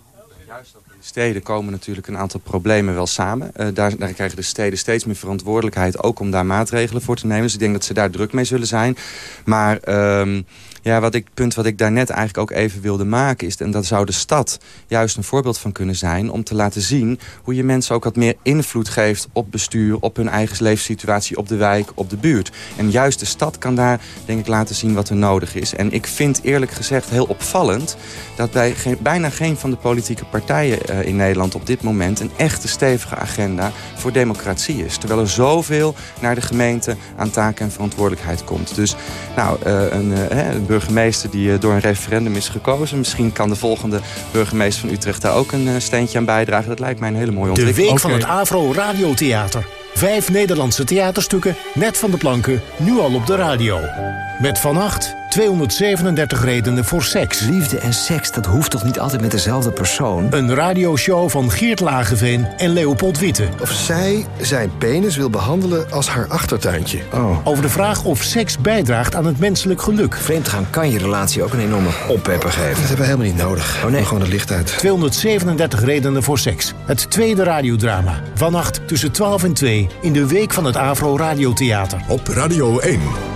in de steden, komen natuurlijk een aantal problemen wel samen. Uh, daar, daar, krijgen de steden steeds meer verantwoordelijkheid ook om daar maatregelen voor te nemen. Dus ik denk dat ze daar druk mee zullen zijn. Maar... Um, ja, wat ik, punt wat ik daarnet eigenlijk ook even wilde maken is... en dat zou de stad juist een voorbeeld van kunnen zijn... om te laten zien hoe je mensen ook wat meer invloed geeft... op bestuur, op hun eigen leefsituatie, op de wijk, op de buurt. En juist de stad kan daar, denk ik, laten zien wat er nodig is. En ik vind eerlijk gezegd heel opvallend... dat geen, bijna geen van de politieke partijen uh, in Nederland op dit moment... een echte stevige agenda voor democratie is. Terwijl er zoveel naar de gemeente aan taken en verantwoordelijkheid komt. Dus nou, uh, een, uh, een burgemeester die eh, door een referendum is gekozen. Misschien kan de volgende burgemeester van Utrecht daar ook een eh, steentje aan bijdragen. Dat lijkt mij een hele mooie ontwikkeling. De week van het Avro Radiotheater. Vijf Nederlandse theaterstukken, net van de planken, nu al op de radio. Met vannacht 237 redenen voor seks. Liefde en seks, dat hoeft toch niet altijd met dezelfde persoon? Een radioshow van Geert Lageveen en Leopold Witte. Of zij zijn penis wil behandelen als haar achtertuintje. Oh. Over de vraag of seks bijdraagt aan het menselijk geluk. Vreemdgaan kan je relatie ook een enorme oppepper geven. Dat hebben we helemaal niet nodig. Oh nee. Gewoon het licht uit. 237 redenen voor seks. Het tweede radiodrama. Vannacht tussen 12 en 2 in de week van het Avro Radiotheater. Op Radio 1.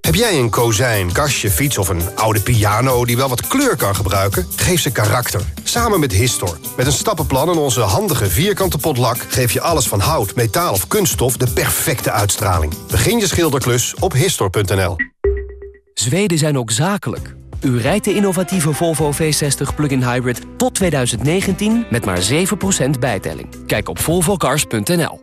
Heb jij een kozijn, kastje, fiets of een oude piano die wel wat kleur kan gebruiken? Geef ze karakter. Samen met Histor. Met een stappenplan en onze handige vierkante potlak... geef je alles van hout, metaal of kunststof de perfecte uitstraling. Begin je schilderklus op Histor.nl. Zweden zijn ook zakelijk. U rijdt de innovatieve Volvo V60 plug-in hybrid tot 2019 met maar 7% bijtelling. Kijk op volvocars.nl.